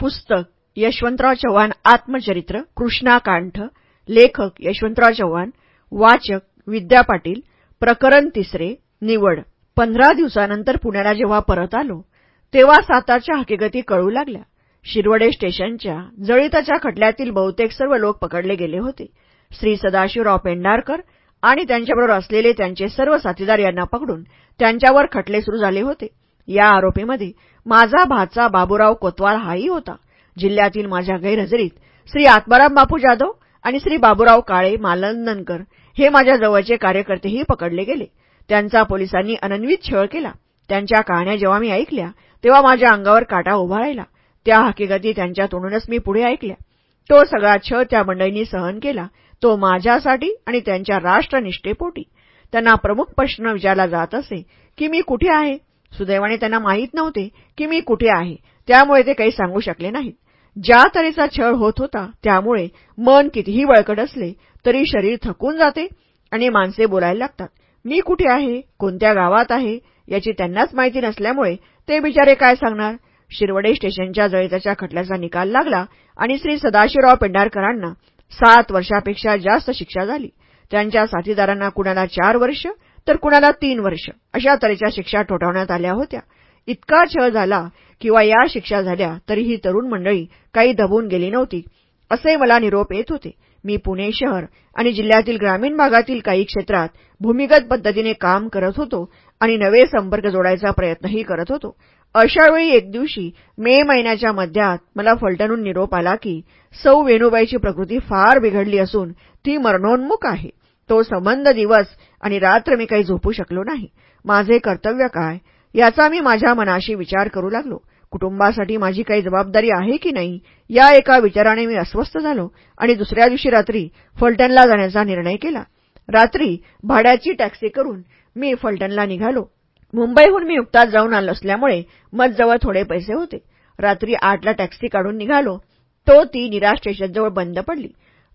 पुस्तक यशवंतराव चव्हाण आत्मचरित्र कृष्णाकांठ लेखक यशवंतराव चव्हाण वाचक विद्या पाटील प्रकरण तिसरे निवड. पंधरा दिवसानंतर पुण्याला जेव्हा परत आलो तेव्हा सातारच्या हकीकती कळू लागल्या. शिरवडे स्टेशनच्या जळीताच्या खटल्यातील बहुतेक सर्व लोक पकडले गेले होते. श्री सदाशिवराव पेंढारकर आणि त्यांच्याबरोबर असलेले त्यांचे सर्व साथीदार यांना पकडून त्यांच्यावर खटले सुरू झाले होते. या आरोपीमध्ये माझा भाचा बाबूराव कोतवाल हाही होता. जिल्ह्यातील माझ्या गैरहजेरीत श्री आत्माराम बापू जाधव आणि श्री बाबूराव काळे मालंदनकर हे माझ्या जवळचे कार्यकर्तेही पकडले गेले. त्यांचा पोलिसांनी अनन्वित छळ केला. त्यांच्या कहाण्या जेव्हा मी ऐकल्या तेव्हा माझ्या अंगावर काटा उभा राहिला. त्या हकीकती त्यांच्या तोंडूनच मी पुढे ऐकल्या. तो सगळा छळ त्या मंडळींनी सहन केला. तो माझ्यासाठी आणि त्यांच्या राष्ट्रनिष्ठेपोटी. त्यांना प्रमुख प्रश्न विचारला जात असे की मी कुठे आहे? सुदैवाने त्यांना माहीत नव्हते की मी कुठे आहे. त्यामुळे ते काही सांगू शकले नाहीत. ज्या तऱ्हेचा छळ होत होता त्यामुळे मन कितीही बळकट असले तरी शरीर थकून जाते आणि माणसे बोलायला लागतात. मी कुठे आहे? कोणत्या गावात आहे? याची त्यांनाच माहिती नसल्यामुळे ते बिचारे काय सांगणार? शिरवडे स्टेशनच्या जळीताच्या खटल्याचा निकाल लागला आणि श्री सदाशिवराव पेंढारकरांना सात वर्षापेक्षा जास्त शिक्षा झाली. त्यांच्या साथीदारांना कुणाला चार वर्ष तर कुणाला तीन वर्ष. अशा तऱ्हेच्या शिक्षा ठोठावण्यात आल्या होत्या. इतका छळ झाला किंवा या शिक्षा झाल्या तरी ही तरुण मंडळी काही दबून गेली नव्हती. असे मला निरोप येत होते. मी पुणे शहर आणि जिल्ह्यातील ग्रामीण भागातील काही क्षेत्रात भूमिगत पद्धतीने काम करत होतो आणि नवे संपर्क जोडायचा प्रयत्नही करत होतो. अशावेळी एक दिवशी मे महिन्याच्या मध्यात मला फलटणून निरोप आला की सौ वेणुबाईची प्रकृती फार बिघडली असून ती मरणोन्मुख आहे. तो संबंध दिवस आणि रात्र मी काही झोपू शकलो नाही. माझे कर्तव्य काय? याचा मी माझ्या मनाशी विचार करू लागलो. कुटुंबासाठी माझी काही जबाबदारी आहे की नाही? या एका विचाराने मी अस्वस्थ झालो आणि दुसऱ्या दिवशी रात्री फलटणला जाण्याचा निर्णय केला. रात्री भाड्याची टॅक्सी करून मी फलटणला निघालो. मुंबईहून मी नुकताच जाऊन आलो असल्यामुळे मजजवळ थोडे पैसे होते. रात्री आठला टॅक्सी काढून निघालो. तो ती निराश स्टेशनजवळ बंद पडली.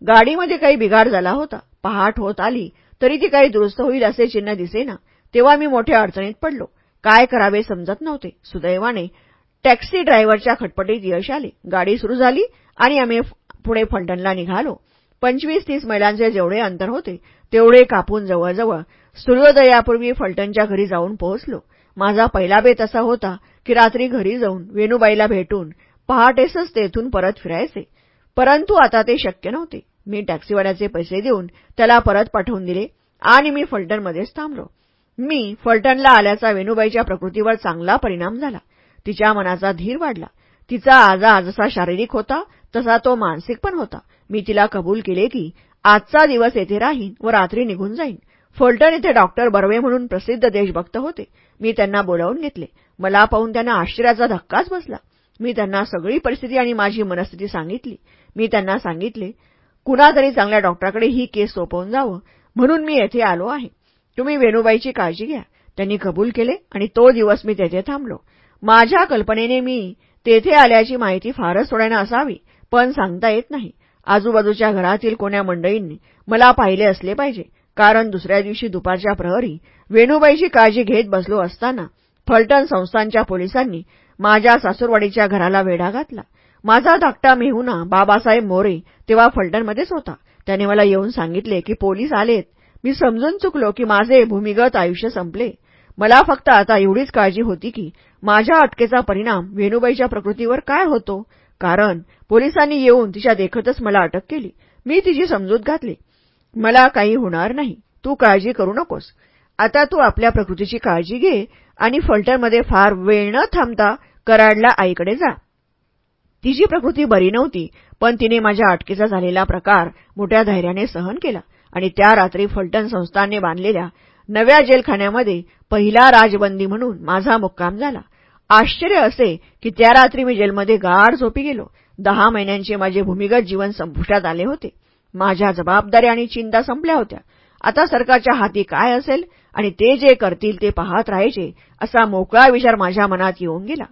गाडीमध्ये काही बिघाड झाला होता. पहाट होत आली. तरी ती काही दुरुस्त होईल असे चिन्ह दिसेना. तेव्हा मी मोठ्या अडचणीत पडलो. काय करावे समजत नव्हते. सुदैवाने टॅक्सी ड्रायव्हरच्या खटपटीत यश आले. गाडी सुरू झाली आणि आम्ही पुढे फलटणला निघालो. पंचवीस तीस मैलांचे जेवढे अंतर होते तेवढे कापून जवळजवळ सूर्योदयापूर्वी फलटणच्या घरी जाऊन पोहोचलो. माझा पहिला बेत असा होता की रात्री घरी जाऊन वेणूबाईला भेटून पहाटेसच तेथून परत फिरायचे. परंतु आता ते शक्य नव्हते. मी टॅक्सीवाल्याचे पैसे देऊन त्याला परत पाठवून दिले आणि मी फलटणमध्येच थांबलो. मी फलटणला आल्याचा वेणूबाईच्या प्रकृतीवर चांगला परिणाम झाला. तिच्या मनाचा धीर वाढला. तिचा आजा जसा शारीरिक होता तसा तो मानसिक पण होता. मी तिला कबूल केले की आजचा दिवस येथे राहीन व रात्री निघून जाईन. फलटण इथे डॉक्टर बर्वे म्हणून प्रसिद्ध देशभक्त होते. मी त्यांना बोलावून घेतले. मला पाहून त्यांना आश्चर्याचा धक्काच बसला. मी त्यांना सगळी परिस्थिती आणि माझी मनस्थिती सांगितली. मी त्यांना सांगितले कुणातरी चांगल्या डॉक्टरकडे ही केस सोपवून जावं. म्हणून मी येथे आलो आहे. तुम्ही वेणूबाईची काळजी घ्या. त्यांनी कबूल केले आणि तो दिवस मी तेथे थांबलो. माझ्या कल्पनेने मी तेथे आल्याची माहिती फारच थोड्यानं असावी पण सांगता येत नाही. आजूबाजूच्या घरातील कोण्या मंडळींनी मला पाहिले असले पाहिजे. कारण दुसऱ्या दिवशी दुपारच्या प्रहरी वेणूबाईची काळजी घेत बसलो असताना फलटण संस्थांच्या पोलिसांनी माझ्या सासूरवाडीच्या घराला वेढा घातला. माझा धाकटा मेहुना बाबासाहेब मोरे तेव्हा फलटणमध्येच होता. त्याने मला येऊन सांगितले की पोलीस आलेत. मी समजून चुकलो की माझे भूमिगत आयुष्य संपले. मला फक्त आता एवढीच काळजी होती की माझ्या अटकेचा परिणाम वेणूबाईच्या प्रकृतीवर काय होतो? कारण पोलिसांनी येऊन तिच्या देखतच मला अटक केली. मी तिची समजूत घातली. मला काही होणार नाही. तू काळजी करू नकोस. आता तू आपल्या प्रकृतीची काळजी घे आणि फलटणमध्ये फार वेळ न थांबता कराडला आईकडे जा. तिची प्रकृती बरी नव्हती पण तिने माझ्या अटकेचा झालेला प्रकार मोठ्या धैर्याने सहन केला आणि त्या रात्री फलटण संस्थांनी बांधलेल्या नव्या जेलखान्यामध्ये पहिला राजबंदी म्हणून माझा मुक्काम झाला. आश्चर्य असे की त्या रात्री मी जेलमध्ये गाढ झोपी गेलो. दहा महिन्यांचे माझे भूमिगत जीवन संपुष्टात आले होते. माझ्या जबाबदाऱ्या आणि चिंता संपल्या होत्या. आता सरकारच्या हाती काय असेल आणि ते जे करतील ते पाहत राहायचे असा मोकळा विचार माझ्या मनात येऊन गेला.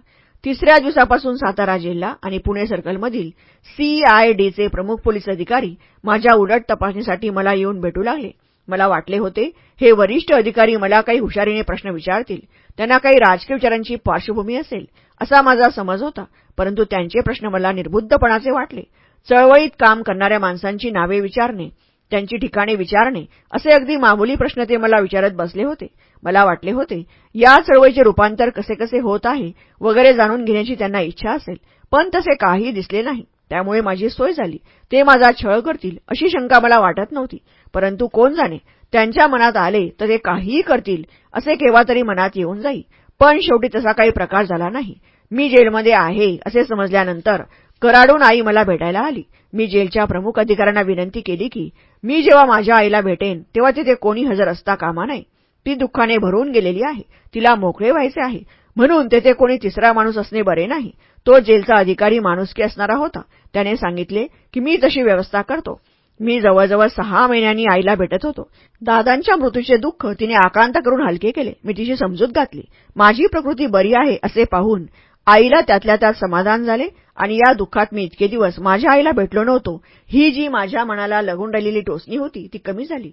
तिसऱ्या दिवसापासून सातारा जिल्हा आणि पुणे सर्कलमधील सीआयडीचे प्रमुख पोलीस अधिकारी माझ्या उलट तपासणीसाठी मला येऊन भेटू लागले. मला वाटले होते हे वरिष्ठ अधिकारी मला काही हुशारीने प्रश्न विचारतील. त्यांना काही राजकीय विचारांची पार्श्वभूमी असेल असा माझा समज होता परंतु त्यांचे प्रश्न मला निर्बुद्धपणाचे वाटले. चळवळीत काम करणाऱ्या माणसांची नावे विचारणे त्यांची ठिकाणे विचारणे असे अगदी मामूली प्रश्न ते मला विचारत बसले होते. मला वाटले होते या चळवळीचे रूपांतर कसे कसे होत आहे वगैरे जाणून घेण्याची त्यांना इच्छा असेल पण तसे काही दिसले नाही. त्यामुळे माझी सोय झाली. ते माझा छळ करतील अशी शंका मला वाटत नव्हती. परंतु कोण जाणे त्यांच्या मनात आले तर ते काहीही करतील असे केव्हा तरी मनात येऊन जाई. पण शेवटी तसा काही प्रकार झाला नाही. मी जेलमध्ये आहे असे समजल्यानंतर कराडून आई मला भेटायला आली. मी जेलच्या प्रमुख अधिकाऱ्यांना विनंती केली की मी जेव्हा माझ्या आईला भेटेन तेव्हा तिथे कोणी हजर असता कामा नाही ती दुःखाने भरून गेलेली आहे. तिला मोकळे व्हायचे आहे. म्हणून तेथे कोणी तिसरा माणूस असणे बरे नाही. तो जेलचा अधिकारी माणुसकी असणारा होता. त्याने सांगितले की मी तशी व्यवस्था करतो. मी जवळजवळ सहा महिन्यांनी आईला भेटत होतो. दादांच्या मृत्यूचे दुःख तिने आकांत करून हलके केले. मी तिची समजूत घातली. माझी प्रकृती बरी आहे असे पाहून आईला त्यातल्या त्यात समाधान झाले आणि या दुःखात मी इतके दिवस माझ्या आईला भेटलो नव्हतो. ही जी माझ्या मनाला लगून राहिलेली टोचणी होती ती कमी झाली.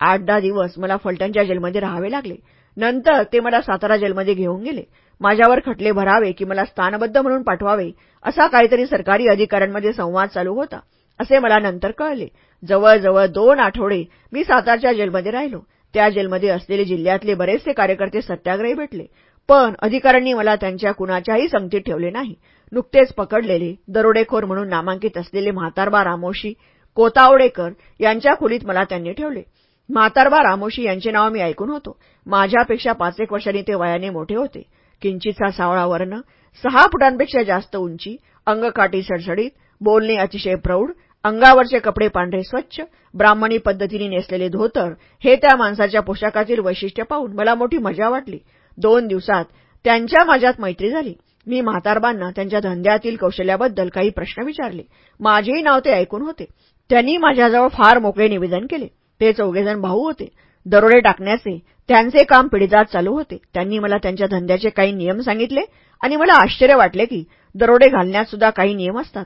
आठ दहा दिवस मला फलटणच्या जेलमध्ये राहावे लागले. नंतर ते मला सातारा जेलमध्ये घेऊन गेले. माझ्यावर खटले भरावे की मला स्थानबद्ध म्हणून पाठवावे असा काहीतरी सरकारी अधिकाऱ्यांमध्ये संवाद चालू होता असे मला नंतर कळले. जवळजवळ दोन आठवडे मी सातारच्या जेलमध्ये राहिलो. त्या जेलमध्ये असलेले जिल्ह्यातले बरेचसे कार्यकर्ते सत्याग्रही भेटले. पण अधिकाऱ्यांनी मला त्यांच्या कुणाच्याही संगतीत ठेवले नाही. नुकतेच पकडलेले दरोडेखोर म्हणून नामांकित असलेले म्हातारबा रामोशी कोतावडेकर यांच्या खोलीत मला त्यांनी ठेवले. म्हातारबा रामोशी यांचे नाव मी ऐकून होतो. माझ्यापेक्षा पाच एक वर्षांनी ते वयाने मोठे होते. किंचितचा सावळा वर्ण सहा फुटांपेक्षा जास्त उंची अंगकाठी सडसडीत बोलणे अतिशय प्रौढ अंगावरचे कपडे पांढरे स्वच्छ ब्राह्मणी पद्धतीने नेसलेले धोतर हे त्या माणसाच्या पोशाखातील वैशिष्ट्य पाहून मला मोठी मजा वाटली. दोन दिवसात. त्यांच्या माझ्यात मैत्री झाली. मी म्हातारबांना त्यांच्या धंद्यातील कौशल्याबद्दल काही प्रश्न विचारले. माझेही नाव ते ऐकून होते. त्यांनी माझ्याजवळ फार मोकळे निवेदन केले. ते चौघेजण भाऊ होते. दरोडे टाकण्याचे त्यांचे काम पिढीजात चालू होते. त्यांनी मला त्यांच्या धंद्याचे काही नियम सांगितले आणि मला आश्चर्य वाटले की दरोडे घालण्यात सुद्धा काही नियम असतात.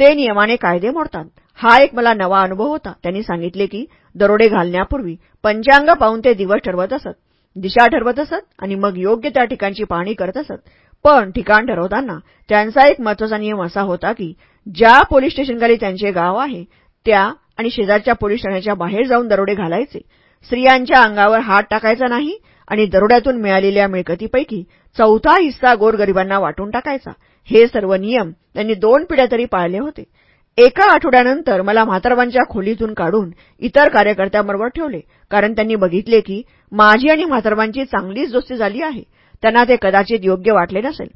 ते नियमाने कायदे मोडतात. हा एक मला नवा अनुभव होता. त्यांनी सांगितले की दरोडे घालण्यापूर्वी पंचांग पाहून ते दिवस ठरवत असत. दिशा ठरवत असत आणि मग योग्य त्या ठिकाणची पाहणी करत असत. पण ठिकाण ठरवताना त्यांचा एक महत्त्वाचा नियम असा होता की ज्या पोलीस स्टेशनखाली त्यांचे गाव आहे त्या आणि शेजारच्या पोलीस ठाण्याच्या बाहेर जाऊन दरोडे घालायचे. स्त्रियांच्या अंगावर हात टाकायचा नाही आणि दरोड्यातून मिळालेल्या मिळकतीपैकी चौथा हिस्सा गोरगरिबांना वाटून टाकायचा. हे सर्व नियम त्यांनी दोन पिढ्या तरी पाळले होते. एका आठवड्यानंतर मला म्हातारबांच्या खोलीतून काढून इतर कार्यकर्त्यांबरोबर ठेवले. कारण त्यांनी बघितले की माझी आणि म्हातारबांची चांगलीच दोस्ती झाली आहे. त्यांना ते कदाचित योग्य वाटले नसेल.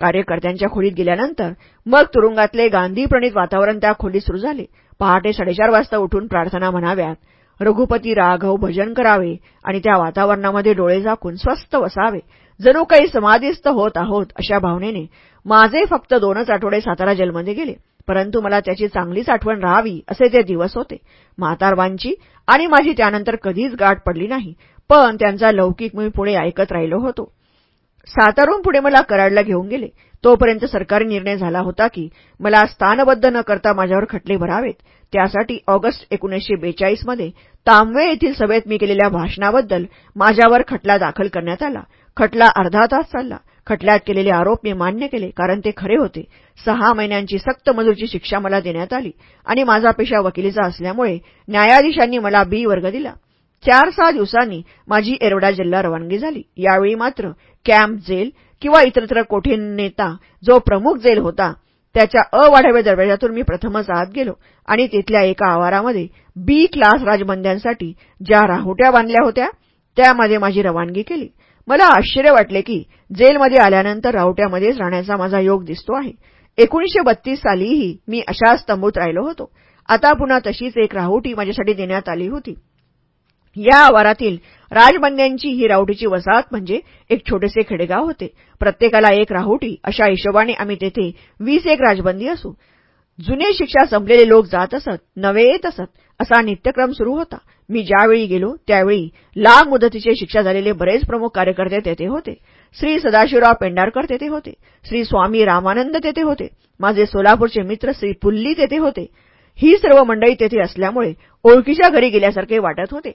कार्यकर्त्यांच्या खोलीत गेल्यानंतर मग तुरुंगातले गांधीप्रणित वातावरण त्या खोलीत सुरू झाले. पहाटे साडेचार वाजता उठून प्रार्थना म्हणाव्यात रघुपती राघव भजन करावे आणि त्या वातावरणामध्ये डोळे झाकून स्वस्थ वसावे. जणू काही समाधीस्थ होत आहोत अशा भावनेने माझे फक्त दोनच आठवडे सातारा जेलमध्ये गेले. परंतु मला त्याची चांगलीच आठवण राहावी असे ते दिवस होते. म्हातारबांची आणि माझी त्यानंतर कधीच गाठ पडली नाही पण त्यांचा लौकिक मी पुढे ऐकत राहिलो होतो. सातारून पुढे मला कराडला घेऊन गेले. तोपर्यंत सरकारी निर्णय झाला होता की मला स्थानबद्ध न करता माझ्यावर खटले भरावेत. त्यासाठी ऑगस्ट एकोणीसशे बेचाळीसमध्ये तांबवे येथील सभेत मी केलेल्या भाषणाबद्दल माझ्यावर खटला दाखल करण्यात आला. खटला अर्धा तास चालला. खटल्यात केलेले आरोप मी मान्य केले कारण ते खरे होते. सहा महिन्यांची सक्त मजूरची शिक्षा मला देण्यात आली आणि माझा पेशा वकिलीचा असल्यामुळे न्यायाधीशांनी मला बी वर्ग दिला. चार सहा दिवसांनी माझी एरवडा जेलला रवानगी झाली. यावेळी मात्र कॅम्प जेल किंवा इतरत्र कोठे नेता जो प्रमुख जेल होता त्याच्या अवाढव्य दरवाजातून मी प्रथमच आत गेलो आणि तिथल्या एका आवारामध्ये बी क्लास राजबंद्यांसाठी ज्या राहुट्या बांधल्या होत्या त्यामध्ये माझी रवानगी केली. मला आश्चर्य वाटले की जेलमध्ये आल्यानंतर राहुट्यामध्येच राहण्याचा माझा योग दिसतो आहे. एकोणीसशे बत्तीस सालीही मी अशाच तंबूत राहिलो होतो. आता पुन्हा तशीच एक राहुटी माझ्यासाठी देण्यात आली होती. या आवारातील राजबंद्यांची ही राहुटीची वसाहत म्हणजे एक छोटेसे खेडेगाव होते. प्रत्येकाला एक राहुटी अशा हिशोबाने आम्ही तेथे वीस एक राजबंदी असू. जुने शिक्षा संपलेले लोक जात असत नवे येत असत असा नित्यक्रम सुरू होता. मी ज्यावेळी गेलो त्यावेळी लांब मुदतीचे शिक्षा झालेले बरेच प्रमुख कार्यकर्ते तेथे होते. श्री सदाशिवराव पेंढारकर तेथे होते. श्री स्वामी रामानंद तेथे होते. माझे सोलापूरचे मित्र श्री पुल्ली तेथे होते. ही सर्व मंडळी तेथे असल्यामुळे ओळखीच्या घरी गेल्यासारखे वाटत होते.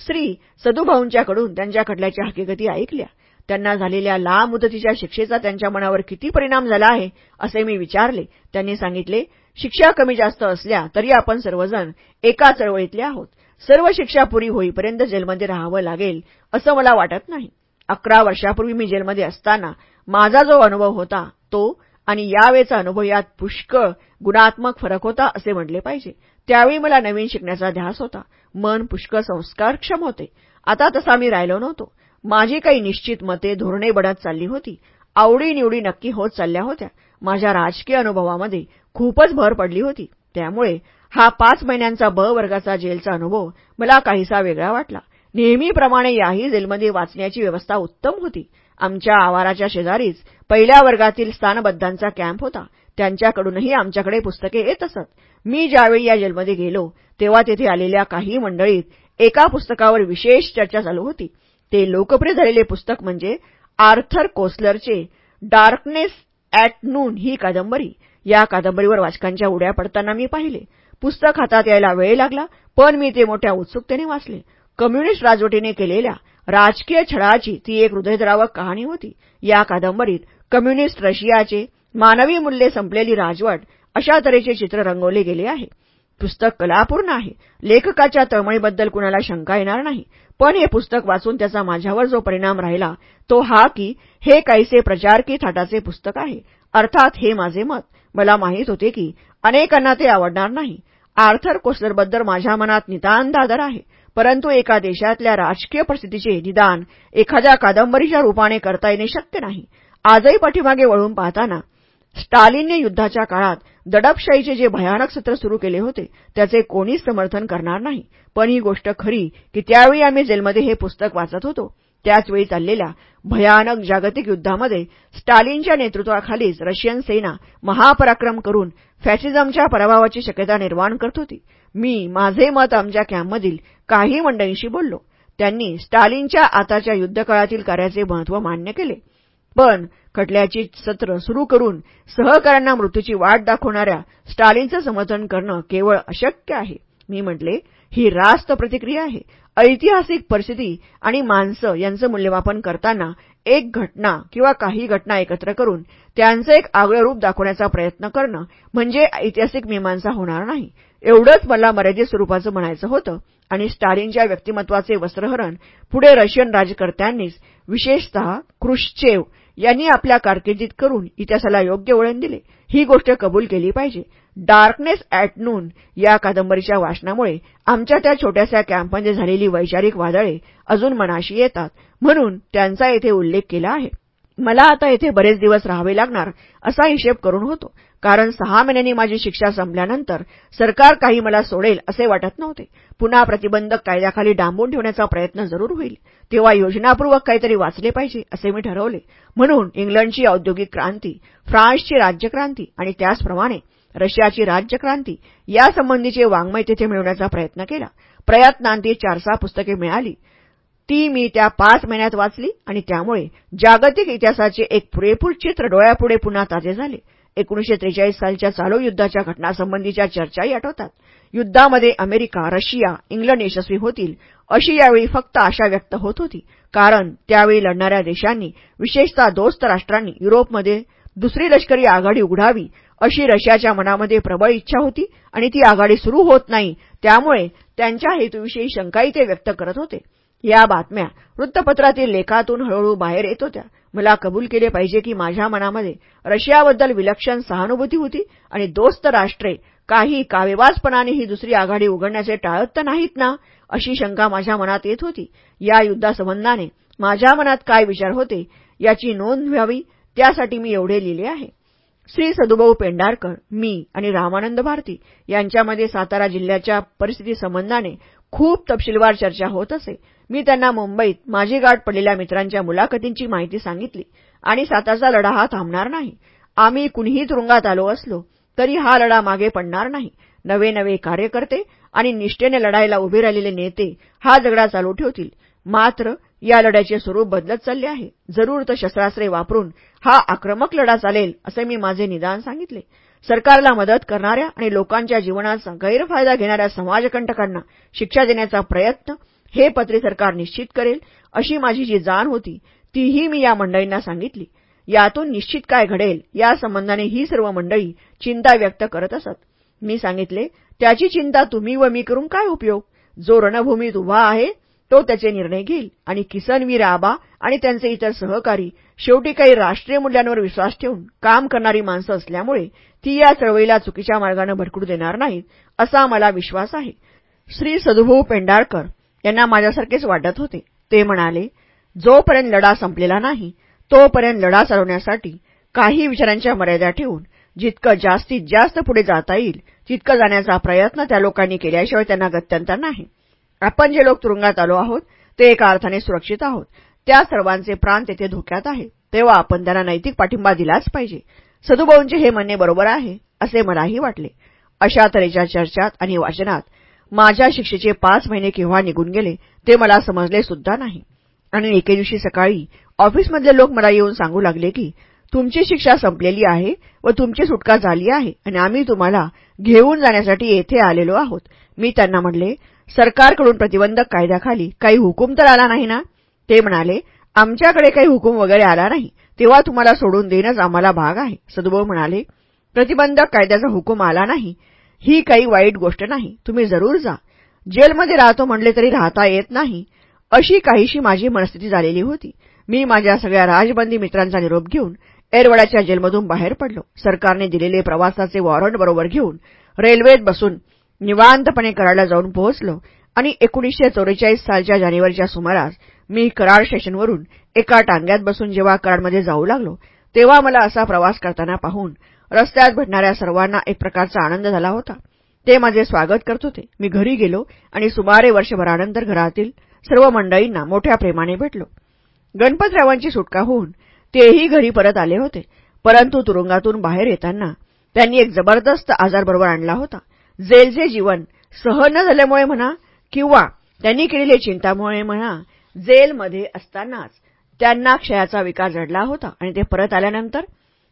श्री सदुभाऊंच्याकडून त्यांच्या खटल्याच्या हकीकती ऐकल्या. त्यांना झालेल्या लांब मुदतीच्या शिक्षेचा त्यांच्या मनावर किती परिणाम झाला आहे असे मी विचारले. त्यांनी सांगितले शिक्षा कमी जास्त असल्या तरी आपण सर्वजण एका चळवळीतले आहोत. सर्व शिक्षा पुरी होईपर्यंत जेलमध्ये राहावं लागेल असं मला वाटत नाही. अकरा वर्षापूर्वी मी जेलमध्ये असताना माझा जो अनुभव होता तो आणि यावेळचा अनुभव यात पुष्कळ गुणात्मक फरक होता असे म्हटले पाहिजे. त्यावेळी मला नवीन शिकण्याचा ध्यास होता. मन पुष्कळ संस्कारक्षम होते. आता तसा मी राहिलो नव्हतो. माझी काही निश्चित मते धोरणे बढत चालली होती. आवडीनिवडी नक्की होत चालल्या होत्या. माझ्या राजकीय अनुभवामध्ये खूपच भर पडली होती. त्यामुळे हा पाच महिन्यांचा ब वर्गाचा जेलचा अनुभव मला काहीसा वेगळा वाटला. नेहमीप्रमाणे याही जेलमध्ये वाचण्याची व्यवस्था उत्तम होती. आमच्या आवाराच्या शेजारीच पहिल्या वर्गातील स्थानबद्धांचा कॅम्प होता. त्यांच्याकडूनही आमच्याकडे पुस्तके येत असत. मी ज्यावेळी या जेलमध्ये गेलो तेव्हा तेथे आलेल्या काही मंडळीत एका पुस्तकावर विशेष चर्चा चालू होती. ते लोकप्रिय झालेले पुस्तक म्हणजे आर्थर कोसलरचे डार्कनेस ॲट नून ही कादंबरी. या कादंबरीवर वाचकांच्या उड्या पडताना मी पाहिले. पुस्तक हातात यायला वेळ लागला पण मी ते मोठ्या उत्सुकतेने वाचले. कम्युनिस्ट राजवटीने केलेल्या राजकीय छळाची ती एक हृदयद्रावक कहाणी होती. या कादंबरीत कम्युनिस्ट रशियाचे मानवी मूल्ये संपलेली राजवट अशा तऱ्हेचे चित्र रंगवले गेले आहे. पुस्तक कलापूर्ण आहे. लेखकाच्या तळमळीबद्दल कुणाला शंका येणार नाही. पण हे पुस्तक वाचून त्याचा माझ्यावर जो परिणाम राहिला तो हा की हे काहीसे प्रचारकी थाटाचे पुस्तक आहे. अर्थात हे माझे मत. मला माहीत होते की अनेकांना ते आवडणार नाही. आर्थर कोस्लरबद्दल माझ्या मनात नितांत आदर आहे. परंतु एका देशातल्या राजकीय परिस्थितीचे निदान एखाद्या कादंबरीच्या रूपाने करता येणे शक्य नाही. आजही पाठीमागे वळून पाहताना स्टालिनने युद्धाच्या काळात दडपशाहीचे जे भयानक सत्र सुरू केले होते त्याचे कोणीच समर्थन करणार नाही. पण ही गोष्ट खरी की त्यावेळी आम्ही जेलमध्ये हे पुस्तक वाचत होतो. त्याचवेळी चाललेल्या भयानक जागतिक युद्धामध्ये स्टालिनच्या नेतृत्वाखालीच रशियन सेना महापराक्रम करून फॅसिझमच्या पराभवाची शक्यता निर्माण करत होती. मी माझे मत आमच्या कॅम्पमधील काही मंडळींशी बोललो. त्यांनी स्टालिनच्या आताच्या युद्धकाळातील कार्याचे महत्त्व मान्य केले. पण खटल्याची सत्र सुरू करून सहकाऱ्यांना मृत्यूची वाट दाखवणाऱ्या स्टालिनचं समर्थन करणं केवळ अशक्य आहे. मी म्हटले ही रास्त प्रतिक्रिया आहे. ऐतिहासिक परिस्थिती आणि माणसं यांचं मूल्यमापन करताना एक घटना किंवा काही घटना एकत्र करून त्यांचं एक आगळं रूप दाखवण्याचा प्रयत्न करणं म्हणजे ऐतिहासिक मीमांसा होणार नाही. एवढंच मला मर्यादित स्वरूपाचं म्हणायचं होतं आणि स्टालिनच्या व्यक्तिमत्वाचे वस्त्रहरण पुढे रशियन राजकर्त्यांनीच विशेषतः क्रुश्चेव यांनी आपल्या कारकिर्दीत करून इतिहासाला योग्य वळण दिले. ही गोष्ट कबूल केली पाहिजे. डार्कनेस ॲट नून या कादंबरीच्या वाचनामुळे आमच्या त्या छोट्याशा कॅम्पमध्ये झालेली वैचारिक वादळे अजून मनाशी येतात. म्हणून त्यांचा येथे उल्लेख केला आहे. मला आता येथे बरेच दिवस राहावे लागणार असा हिशेब करून होतो. कारण सहा महिन्यांनी माझी शिक्षा संपल्यानंतर सरकार काही मला सोडेल असे वाटत नव्हते. पुन्हा प्रतिबंधक कायद्याखाली डांबून ठेवण्याचा प्रयत्न जरूर होईल. तेव्हा योजनापूर्वक काहीतरी वाचले पाहिजे असे मी ठरवले. म्हणून इंग्लंडची औद्योगिक क्रांती फ्रान्सची राज्यक्रांती आणि त्याचप्रमाणे रशियाची राज्यक्रांती यासंबंधीचे वाङ्मय तिथे मिळवण्याचा प्रयत्न केला. प्रयत्नांती चार सहा पुस्तके मिळाली. ती मी त्या पाच महिन्यात वाचली आणि त्यामुळे जागतिक इतिहासाचे एक पुरेपूर चित्र डोळ्यापुढे पुन्हा ताजे झाले. एकोणीशे त्रेचाळीस सालच्या चालू युद्धाच्या घटनासंबंधीच्या चर्चाही आठवतात. युद्धामध्ये अमेरिका रशिया इंग्लंड यशस्वी होतील अशी यावेळी फक्त आशा व्यक्त होत होती. कारण त्यावेळी लढणाऱ्या देशांनी विशेषतः दोस्त राष्ट्रांनी युरोपमध्ये दुसरी लष्करी आघाडी उघडावी अशी रशियाच्या मनामध्ये प्रबळ इच्छा होती आणि ती आघाडी सुरू होत नाही त्यामुळे त्यांच्या हेतूविषयी शंकाही ते व्यक्त करत होते. या बातम्या वृत्तपत्रातील लेखातून हळूहळू बाहेर येत होत्या. मला कबूल केले पाहिजे की माझ्या मनामध्ये रशियाबद्दल विलक्षण सहानुभूती होती आणि दोस्त राष्ट्रे काही कावेबाजपणाने ही दुसरी आघाडी उघडण्याचे टाळत तर नाहीत ना अशी शंका माझ्या मनात येत होती. या युद्धासंबंधाने माझ्या मनात काय विचार होते याची नोंद व्हावी त्यासाठी मी एवढे लिहिले आहे. श्री सदुभाऊ पेंढारकर मी आणि रामानंद भारती यांच्यामध्ये सातारा जिल्ह्याच्या परिस्थिती संबंधाने खूप तपशीलवार चर्चा होत असे. मी त्यांना मुंबईत माझी गाठ पडलेल्या मित्रांच्या मुलाखतींची माहिती सांगितली आणि सातारचा लढा हा थांबणार नाही. आम्ही कुणीही तुरुंगात आलो असलो तरी हा लढा मागे पडणार नाही. नवे नवे कार्यकर्ते आणि निष्ठेने लढायला उभे राहिलेले नेते हा झगडा चालू ठेवतील. मात्र या लढ्याचे स्वरूप बदलत चालले आहे. जरूर तर शस्त्रास्त्रे वापरून हा आक्रमक लढा चालेल असे मी माझे निदान सांगितले. सरकारला मदत करणाऱ्या आणि लोकांच्या जीवनाचा गैरफायदा घेणाऱ्या समाजकंटकांना शिक्षा देण्याचा प्रयत्न हे पत्रे सरकार निश्चित करेल अशी माझी जी जाण होती तीही मी या मंडळींना सांगितली. यातून निश्चित काय घडेल या संबंधाने ही सर्व मंडळी चिंता व्यक्त करत असत. मी सांगितले त्याची चिंता तुम्ही व मी करून काय उपयोग? जो रणभूमीत उभा आहे तो त्याचे निर्णय घेईल आणि किसनवीर आबा आणि त्यांचे इतर सहकारी शेवटी काही राष्ट्रीय मूल्यांवर विश्वास ठेवून काम करणारी माणसं असल्यामुळे ती या चळवळीला चुकीच्या मार्गानं भटकू देणार नाहीत असा मला विश्वास आहे. श्री सदुभाऊ पेंडाळकर यांना माझ्यासारखेच वाटत होते. ते म्हणाले जोपर्यंत लढा संपलेला नाही तोपर्यंत लढा चालवण्यासाठी काही विचारांच्या मर्यादा ठेवून जितकं जास्तीत जास्त पुढे जाता येईल तितकं जाण्याचा प्रयत्न त्या लोकांनी केल्याशिवाय त्यांना गत्यंतर नाही. आपण जे लोक तुरुंगात आलो आहोत ते एका अर्थाने सुरक्षित आहोत. त्या सर्वांचे प्राण तेथे धोक्यात आहे. तेव्हा आपण त्यांना नैतिक पाठिंबा दिलाच पाहिजे. सदुभाऊंचे हे म्हणणे बरोबर आहे असे मलाही वाटले. अशा तऱ्हेच्या चर्चात आणि वाचनात माझ्या शिक्षेचे पाच महिने केव्हा निघून गेले ते मला समजले सुद्धा नाही. आणि एके दिवशी सकाळी ऑफिसमधले लोक मला येऊन सांगू लागले की तुमची शिक्षा संपलेली आहे व तुमची सुटका झाली आहे आणि आम्ही तुम्हाला घेऊन जाण्यासाठी येथे आलेलो आहोत. मी त्यांना म्हणले सरकारकडून प्रतिबंधक कायद्याखाली काही हुकूम तर आला नाही ना? ते म्हणाले आमच्याकडे काही हुकूम वगैरे आला नाही तेव्हा तुम्हाला सोडून देणंच आम्हाला भाग आहे. सदुभाऊ म्हणाले प्रतिबंधक कायद्याचा हुकूम आला नाही ही काही वाईट गोष्ट नाही. तुम्ही जरूर जा. जेलमध्ये राहतो म्हणले तरी राहता येत नाही. अशी काहीशी माझी मनस्थिती झालेली होती. मी माझ्या सगळ्या राजबंदी मित्रांचा निरोप घेऊन एरवड्याच्या जेलमधून बाहेर पडलो. सरकारने दिलेले प्रवासाचे वॉरंट बरोबर घेऊन रेल्वेत बसून निवांतपणे कराडला जाऊन पोहोचलो आणि एकोणीसशे चौवेचाळीस सालच्या जानेवारीच्या सुमारास मी कराड स्टेशनवरून एका टांग्यात बसून जेव्हा कराडमध्ये जाऊ लागलो तेव्हा मला असा प्रवास करताना पाहून रस्त्यात भेटणाऱ्या सर्वांना एक प्रकारचा आनंद झाला होता. ते माझे स्वागत करत होते. मी घरी गेलो आणि सुमारे वर्षभरानंतर घरातील सर्व मंडळींना मोठ्या प्रेमाने भेटलो. गणपतरावांची सुटका होऊन तेही घरी परत आले होते. परंतु तुरुंगातून बाहेर येताना त्यांनी एक जबरदस्त आजार बरोबर आणला होता. जेलचे जीवन सहन न झाल्यामुळे म्हणा किंवा त्यांनी केलेल्या चिंतामुळे म्हणा जेलमध्ये असतानाच त्यांना क्षयाचा विकार जडला होता आणि ते परत आल्यानंतर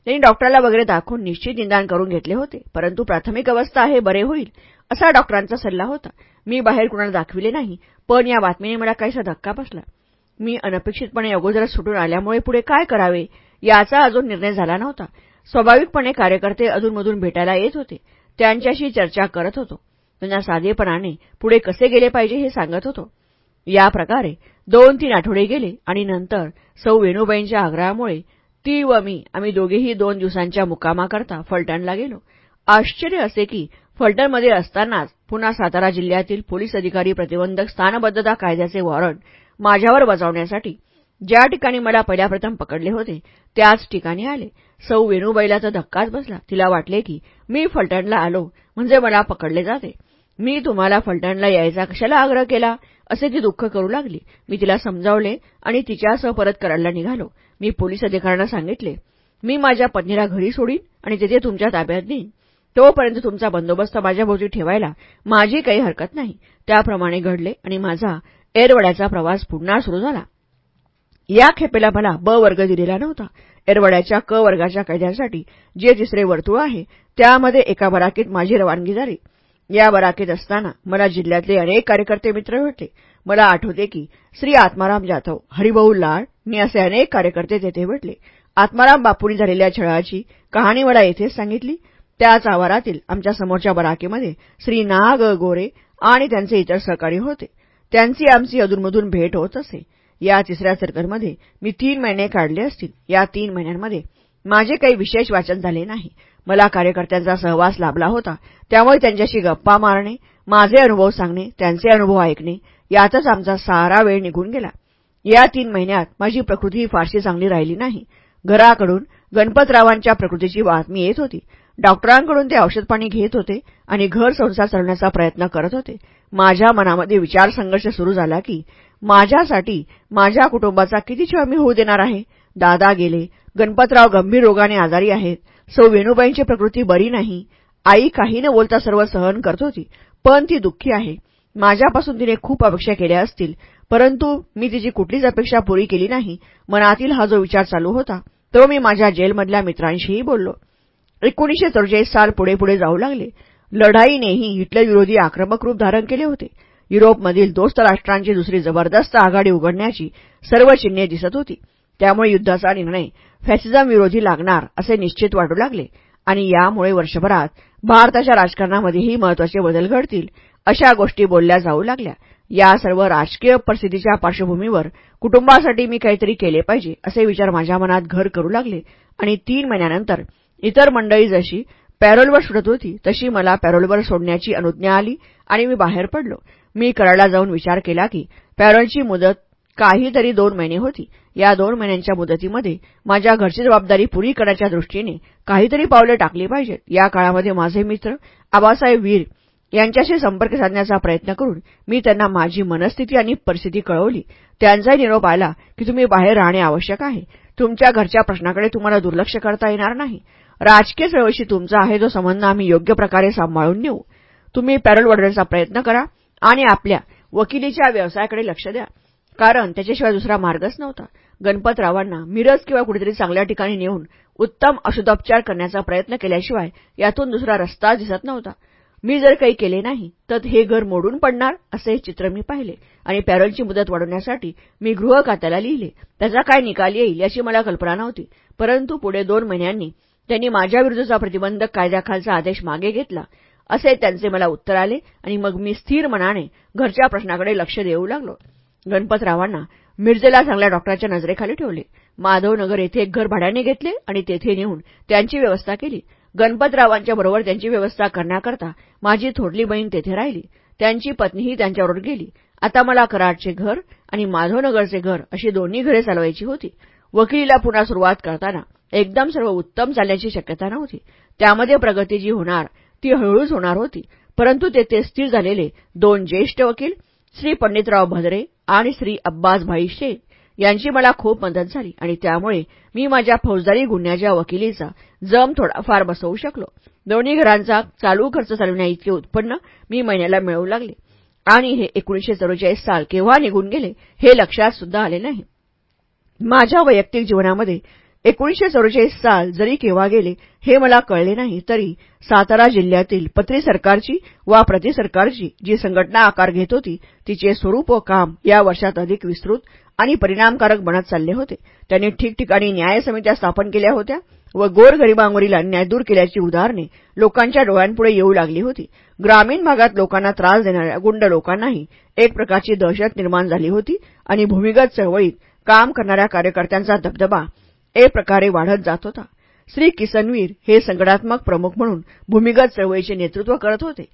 त्यांनी डॉक्टरला वगैरे दाखवून निश्चित निदान करून घेतले होते. परंतु प्राथमिक अवस्था आहे बरे होईल असा डॉक्टरांचा सल्ला होता. मी बाहेर कुणाला दाखविले नाही पण या बातमीने मला काहीसा धक्का बसला. मी अनपेक्षितपणे अगोदरच सुटून आल्यामुळे पुढे काय करावे याचा अजून निर्णय झाला नव्हता. स्वाभाविकपणे कार्यकर्ते अधूनमधून भेटायला येत होते. त्यांच्याशी चर्चा करत होतो. त्यांना साधेपणाने पुढे कसे गेले पाहिजे हे सांगत होतो. या प्रकारे दोन तीन आठवडे गेले आणि नंतर सौ वेणूबाईंच्या आग्रहामुळे ती व मी आम्ही दोघेही दोन दिवसांच्या मुकामाकरता फलटणला गेलो. आश्चर्य असे की फलटणमध्ये असतानाच पुन्हा सातारा जिल्ह्यातील पोलीस अधिकारी प्रतिबंधक स्थानबद्धता कायद्याचे वॉरंट माझ्यावर बजावण्यासाठी ज्या ठिकाणी मला पहिल्याप्रथम पकडले होते त्याच ठिकाणी आले. सौ वेणूबाईला तर धक्काच बसला. तिला वाटले की मी फलटणला आलो म्हणजे मला पकडले जाते. मी तुम्हाला फलटणला यायचा कशाला आग्रह केला? असे ती दुःख करू लागली. मी तिला समजावले आणि तिच्यासह परत करायला निघालो. मी पोलीस अधिकाऱ्यांना सांगितले मी माझ्या पत्नीला घरी सोडीन आणि तिथे तुमच्या ताब्यात देईन तोपर्यंत तुमचा बंदोबस्त माझ्याभोवती ठेवायला माझी काही हरकत नाही. त्याप्रमाणे घडले आणि माझा एरवड्याचा प्रवास पुन्हा सुरू झाला. या खेपेला मला ब वर्ग दिलेला नव्हता. एरवड्याच्या क वर्गाच्या कैद्यांसाठी जे तिसरे वर्तुळ आहे त्यामध्ये एका बराकीत माझी रवानगी झाली. या बराकीत असताना मला जिल्ह्यातले अनेक कार्यकर्ते मित्र भेटले. मला आठवते की श्री आत्माराम जाधव हरिभाऊ लाड मी असे अनेक कार्यकर्ते तेथे भेटले. आत्माराम बापूंनी झालेल्या छळाची कहाणी मला येथेच सांगितली. त्याच आवारातील आमच्या समोरच्या बराकीमध्ये श्री नाग गोरे आणि त्यांचे इतर सहकारी होते. त्यांची आमची अधूनमधून भेट होत असे. या तिसऱ्या सर्कलमध्ये मी तीन महिने काढले असतील. या तीन महिन्यांमध्ये माझे काही विशेष वाचन झाले नाही. मला कार्यकर्त्यांचा सहवास लाभला होता. त्यामुळे त्यांच्याशी गप्पा मारणे माझे अनुभव सांगणे त्यांचे अनुभव ऐकणे यातच आमचा सारा वेळ निघून गेला. या तीन महिन्यात माझी प्रकृती फारशी चांगली राहिली नाही. घराकडून गणपतरावांच्या प्रकृतीची बातमी येत होती. डॉक्टरांकडून ते औषधपाणी घेत होते आणि घर संसार चालवण्याचा प्रयत्न करत होते. माझ्या मनामध्ये विचारसंघर्ष सुरू झाला की माझ्यासाठी माझ्या कुटुंबाचा किती छळ मी होऊ देणार आहे? दादा गेले. गणपतराव गंभीर रोगाने आजारी आहेत. सौ वेणूबाईंची प्रकृती बरी नाही. आई काही न बोलता सर्व सहन करत होती पण ती दुःखी आहे. माझ्यापासून तिने खूप अपेक्षा केल्या असतील परंतु मी तिची कुठलीच अपेक्षा पुरी केली नाही. मनातील हा जो विचार चालू होता तो मी माझ्या जेलमधल्या मित्रांशीही बोललो. एकोणीसशे चौवेचाळीस साल पुढे पुढे जाऊ लागले. लढाईनेही हिटलर विरोधी आक्रमक रूप धारण केले होते. युरोपमधील दोस्त राष्ट्रांची दुसरी जबरदस्त आघाडी उघडण्याची सर्व चिन्हे दिसत होती. त्यामुळे युद्धाचा निर्णय फॅसिझम विरोधी लागणार असे निश्चित वाटू लागले. आणि यामुळे वर्षभरात भारताच्या राजकारणामध्येही महत्त्वाचे बदल घडतील अशा गोष्टी बोलल्या जाऊ लागल्या. या सर्व राजकीय परिस्थितीच्या पार्श्वभूमीवर कुटुंबासाठी मी काहीतरी केले पाहिजे असे विचार माझ्या मनात घर करू लागले. आणि तीन महिन्यानंतर इतर मंडळी जशी पॅरोलवर सुटत होती तशी मला पॅरोलवर सोडण्याची अनुज्ञा आली आणि मी बाहेर पडलो. मी कराडला जाऊन विचार केला की पॅरोलची मुदत काहीतरी दोन महिने होती. या दोन महिन्यांच्या मुदतीमध्ये माझ्या घरची जबाबदारी पुरी करण्याच्या दृष्टीने काहीतरी पावले टाकली पाहिजेत. या काळामध्ये माझे मित्र आबासाहेब वीर यांच्याशी संपर्क साधण्याचा प्रयत्न करून मी त्यांना माझी मनस्थिती आणि परिस्थिती कळवली. त्यांचाही निरोप आला की तुम्ही बाहेर राहणे आवश्यक आहे. तुमच्या घरच्या प्रश्नाकडे तुम्हाला दुर्लक्ष करता येणार नाही. राजकीय चळवळीशी तुमचा आहे जो संबंध आम्ही योग्य प्रकारे सांभाळून नेऊ. तुम्ही पॅरोल वाढवण्याचा प्रयत्न करा आणि आपल्या वकिलीच्या व्यवसायाकडे लक्ष द्या. कारण त्याच्याशिवाय दुसरा मार्गच नव्हता. गणपतरावांना मिरज किंवा कुठेतरी चांगल्या ठिकाणी नेऊन उत्तम अशुद्धोपचार करण्याचा प्रयत्न केल्याशिवाय यातून दुसरा रस्ता दिसत नव्हता. मी जर काही केले नाही तर हे घर मोडून पडणार असे चित्र मी पाहिले. आणि पॅरोलची मुदत वाढवण्यासाठी मी गृह खात्याला लिहिले. त्याचा काय निकाल येईल याची मला कल्पना नव्हती. परंतु पुढे दोन महिन्यांनी त्यांनी माझ्याविरुद्धचा प्रतिबंधक कायद्याखालचा आदेश मागे घेतला. असे त्यांचे मला उत्तर आले आणि मग मी स्थिर मनाने घरच्या प्रश्नाकडे लक्ष देऊ लागलो. गणपतरावांना मिर्जेला चांगल्या डॉक्टरांच्या नजरेखाली ठेवले. माधवनगर येथे एक घर भाड्याने घेतले आणि तेथे नेऊन त्यांची व्यवस्था केली. गणपतरावांच्या बरोबर त्यांची व्यवस्था करण्याकरता माझी थोडली बहीण तेथे राहिली. त्यांची पत्नीही त्यांच्याबरोबर गेली. आता मला कराडचे घर आणि माधवनगरचे घर अशी दोन्ही घरे चालवायची होती. वकिलीला पुन्हा सुरुवात करताना एकदम सर्व उत्तम चालण्याची शक्यता नव्हती. त्यामध्ये प्रगती जी होणार ती हळूहळूच होणार होती. परंतु तेथे स्थिर झालेले दोन ज्येष्ठ वकील श्री पंडितराव भद्रे आणि श्री अब्बासभाई शेख यांची मला खूप मदत झाली आणि त्यामुळे मी माझ्या फौजदारी गुन्ह्याच्या वकिलीचा जम थोडाफार बसवू शकलो. दोन्ही घरांचा चालू खर्च चालविण्याइतके उत्पन्न मी महिन्याला मिळवू लागले. आणि हे एकोणीशे चौवेचाळीस साल केव्हा निघून गेले हे लक्षात सुद्धा आले नाही. माझ्या वैयक्तिक जीवनामध्ये एकोणीशे चौवेचाळीस साल जरी केव्हा गेले हे मला कळले नाही तरी सातारा जिल्ह्यातील पत्री सरकारची वा प्रतिसरकारची जी संघटना आकार घेत होती तिचे स्वरूप व काम या वर्षात अधिक विस्तृत आणि परिणामकारक बनत चालले होते. त्यांनी ठिकठिकाणी न्याय समित्या स्थापन केल्या होत्या व गोरगरिबांवरील अन्याय दूर केल्याची उदाहरणे लोकांच्या डोळ्यांपुढे येऊ लागली होती. ग्रामीण भागात लोकांना त्रास देणाऱ्या गुंड लोकांनाही एक प्रकारची दहशत निर्माण झाली होती आणि भूमिगत चळवळीत काम करणाऱ्या कार्यकर्त्यांचा दबदबा एक प्रकारे वाढत जात होता. श्री किसनवीर हे संघटनात्मक प्रमुख म्हणून भूमिगत चळवळीचे नेतृत्व करत होते.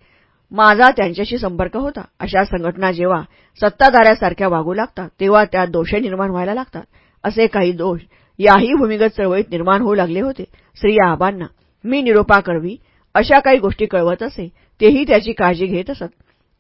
माझा त्यांच्याशी संपर्क होता. अशा संघटना जेव्हा सत्ताधाऱ्यासारख्या वागू लागतात तेव्हा त्यात दोषे निर्माण व्हायला लागतात. असे काही दोष याही भूमिगत चळवळीत निर्माण होऊ लागले होते. श्री आबांना मी निरोपा करवी अशा काही गोष्टी कळवत असे तेही त्याची काळजी घेत असत.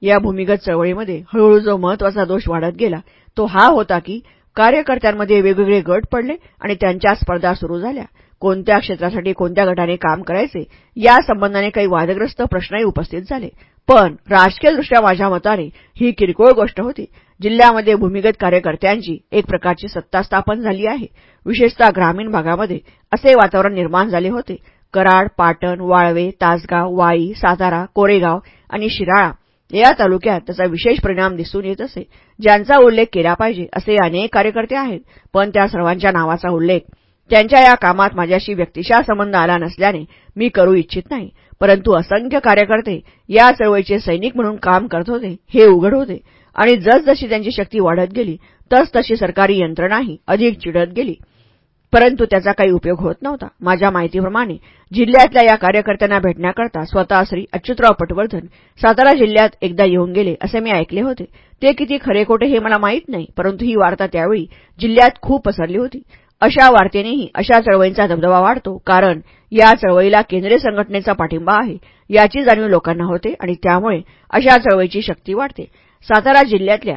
या भूमिगत चळवळीमध्ये हळूहळू जो महत्त्वाचा दोष वाढत गेला तो हा होता की कार्यकर्त्यांमध्ये वेगवेगळे गट पडले आणि त्यांच्या स्पर्धा सुरू झाल्या. कोणत्या क्षेत्रासाठी कोणत्या गटाने काम करायचे या संबंधाने काही वादग्रस्त प्रश्नही उपस्थित झाले. पण राजकीयदृष्ट्या माझ्या मताने ही किरकोळ गोष्ट होती. जिल्ह्यामध्ये भूमिगत कार्यकर्त्यांची एक प्रकारची सत्ता स्थापन झाली आहे. विशेषतः ग्रामीण भागामध्ये असे वातावरण निर्माण झाले होते. कराड पाटण वाळवे तासगाव वाई सातारा कोरेगाव आणि शिराळा या तालुक्यात त्याचा विशेष परिणाम दिसून येत असे ज्यांचा उल्लेख केला पाहिजे असे अनेक कार्यकर्ते आहेत पण त्या सर्वांच्या नावाचा उल्लेख त्यांच्या या कामात माझ्याशी व्यक्तिशा संबंध आला नसल्याने मी करू इच्छित नाही. परंतु असंख्य कार्यकर्ते या चळवळीचे सैनिक म्हणून काम करत होते हे उघड होते. आणि जसजशी त्यांची शक्ती वाढत गेली तसतशी सरकारी यंत्रणाही अधिक चिडत गेली. परंतु त्याचा काही उपयोग होत नव्हता. माझ्या माहितीप्रमाणे जिल्ह्यातल्या या कार्यकर्त्यांना भेटण्याकरता स्वतः श्री अच्युतराव पटवर्धन सातारा जिल्ह्यात एकदा येऊन गेले असे मी ऐकले होते. ते किती खरे खोटे हे मला माहीत नाही परंतु ही वार्ता त्यावेळी जिल्ह्यात खूप पसरली होती. अशा वार्तेनेही अशा चळवळींचा दबदबा वाढतो कारण या चळवळीला केंद्रीय संघटनेचा पाठिंबा आहे याची जाणीव लोकांना होते आणि त्यामुळे अशा चळवळीची शक्ती वाढते. सातारा जिल्ह्यातल्या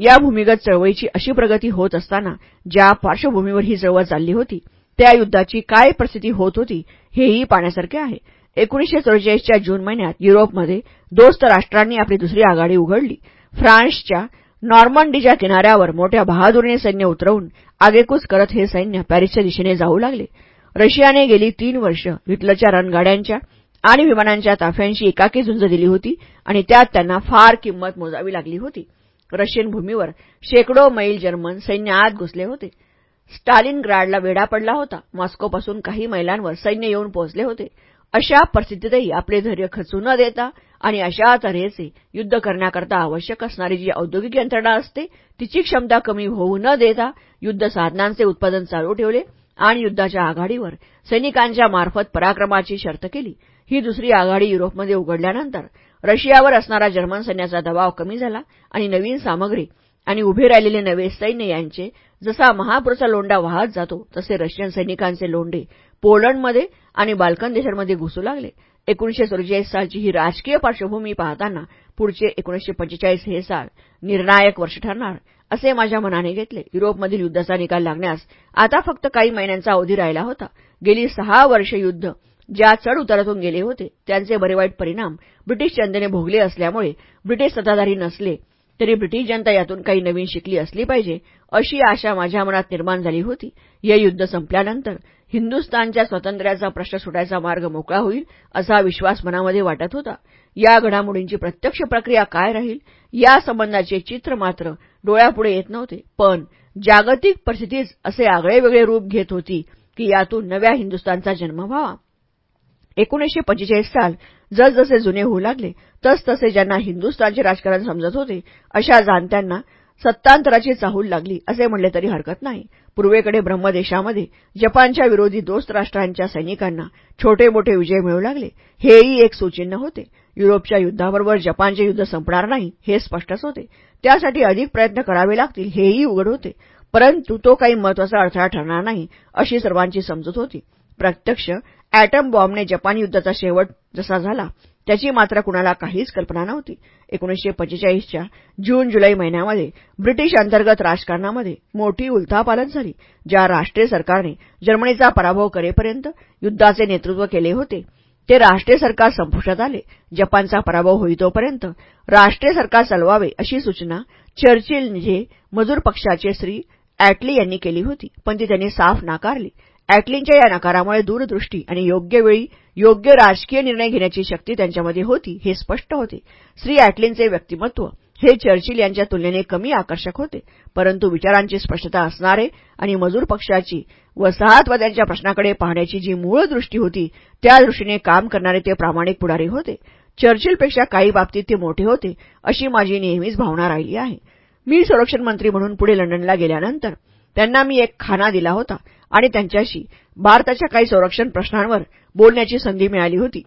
या भूमिगत चळवळीची अशी प्रगती होत असताना ज्या पार्श्वभूमीवर ही चळवळ चालली होती त्या युद्धाची काय परिस्थिती होत होती हेही पाहण्यासारखे आहे. एकोणीशे चौवेचाळीसच्या जून महिन्यात युरोपमध्ये दोस्त राष्ट्रांनी आपली दुसरी आघाडी उघडली. फ्रान्सच्या नॉर्मंडीच्या किनाऱ्यावर मोठ्या बहादुरीने सैन्य उतरवून आगेकूच करत हे सैन्य पॅरिसच्या दिशेने जाऊ लागले. रशियाने गेली तीन वर्ष हिटलरच्या रणगाड्यांच्या आणि विमानांच्या ताफ्यांशी एकाकी झुंज दिली होती आणि त्यात त्यांना फार किंमत मोजावी लागली होती. रशियन भूमीवर शेकडो मैल जर्मन सैन्य आत घुसले होते. स्टालिनग्राडला वेढा पडला होता. मॉस्कोपासून काही मैलांवर सैन्य येऊन पोहोचले होते. अशा परिस्थितीतही आपले धैर्य खचू न देता आणि अशा तऱ्हेचे युद्ध करण्याकरता आवश्यक असणारी जी औद्योगिक यंत्रणा असते तिची क्षमता कमी होऊ न देता युद्ध साधनांचे उत्पादन चालू ठेवले आणि युद्धाच्या आघाडीवर सैनिकांच्या मार्फत पराक्रमाची शर्त केली. ही दुसरी आघाडी युरोपमध्ये उघडल्यानंतर रशियावर असणारा जर्मन सैन्याचा दबाव कमी झाला आणि नवीन सामग्री आणि उभे राहिलेले नवे सैन्य यांचे जसा महापुरुचा लोंडा वाहत जातो तसे रशियन सैनिकांचे लोंडे पोलंडमध्ये आणि बाल्कन देशांमध्ये घुसू लागले. एकोणीशे चौवेचाळीस सालची ही राजकीय पार्श्वभूमी पाहताना पुढचे एकोणीशे पंचेचाळीस हे साल निर्णायक वर्ष ठरणार असे माझ्या मनाने घेतले. युरोपमधील युद्धाचा निकाल लागण्यास आता फक्त काही महिन्यांचा अवधी राहिला होता. गेली सहा वर्ष युद्ध ज्या चढ उतारातून गेले होते त्यांचे बरेवाईट परिणाम ब्रिटिश जनतेने भोगले असल्यामुळे ब्रिटिश सत्ताधारी नसले तरी ब्रिटिश जनता यातून काही नवीन शिकली असली पाहिजे अशी आशा माझ्या मनात निर्माण झाली होती. हे युद्ध संपल्यानंतर हिंदुस्थानच्या स्वातंत्र्याचा प्रश्न सुटायचा मार्ग मोकळा होईल असा विश्वास मनामध्ये वाटत होता. या घडामोडींची प्रत्यक्ष प्रक्रिया काय राहील या संबंधाचे चित्र मात्र डोळ्यापुढे येत नव्हते. पण जागतिक परिस्थितीच असे आगळेवेगळे रूप घेत होती की यातून नव्या हिंदुस्थानचा जन्म व्हावा. एकोणीसशे पंचेचाळीस साल जसजसे जुने होऊ लागले तसतसे ज्यांना हिंदुस्थानचे राजकारण समजत होते अशा जाणत्यांना सत्तांतराची चाहूल लागली असे म्हणले तरी हरकत नाही. पूर्वेकडे ब्रह्मदेशामध्ये जपानच्या विरोधी दोस्त राष्ट्रांच्या सैनिकांना छोटे मोठे विजय मिळू लागले हेही एक सूचिन्ह होते. युरोपच्या युद्धाबरोबर जपानचे युद्ध संपणार नाही हे स्पष्टच होते. त्यासाठी अधिक प्रयत्न करावे लागतील हेही उघड होते. परंतु तो काही महत्त्वाचा अडथळा ठरणार नाही अशी सर्वांची समजूत होती. प्रत्यक्ष ॲटम बॉम्बने जपान युद्धाचा शेवट जसा झाला त्याची मात्र कुणाला काहीच कल्पना नव्हती. एकोणीसशे पंचेचाळीसच्या जून जुलै महिन्यामध्ये ब्रिटिश अंतर्गत राजकारणामध्ये मोठी उलथापालन झाली ज्या राष्ट्रीय सरकारने जर्मनीचा पराभव करेपर्यंत युद्धाचे नेतृत्व केले होते. ते राष्ट्रीय सरकार संपुष्टात आले जपानचा पराभव होईतोपर्यंत राष्ट्रीय सरकार चालवावे अशी सूचना चर्चिल जे मजूर पक्षाचे श्री अॅटली यांनी केली होती पण ती त्यांनी साफ नाकारली. ॲटलींच्या या नकारामुळे दूरदृष्टी आणि योग्य वेळी योग्य राजकीय निर्णय घेण्याची शक्ती त्यांच्यामध्ये होती हे स्पष्ट होते. श्री ॲटलींचे व्यक्तिमत्व हे चर्चिल यांच्या तुलनेने कमी आकर्षक होते परंतु विचारांची स्पष्टता असणारे आणि मजूर पक्षाची वसाहतवाद्यांच्या प्रश्नाकडे पाहण्याची जी मूळ दृष्टी होती त्या दृष्टीने काम करणारे ते प्रामाणिक पुढारी होते. चर्चिलपेक्षा काही बाबतीत ते मोठे होते अशी माझी नेहमीच भावना राहिली आहे. मी संरक्षण मंत्री म्हणून पुढे लंडनला गेल्यानंतर त्यांना मी एक खाना दिला होता. आणि त्यांच्याशी भारताच्या काही संरक्षण प्रश्नांवर बोलण्याची संधी मिळाली होती.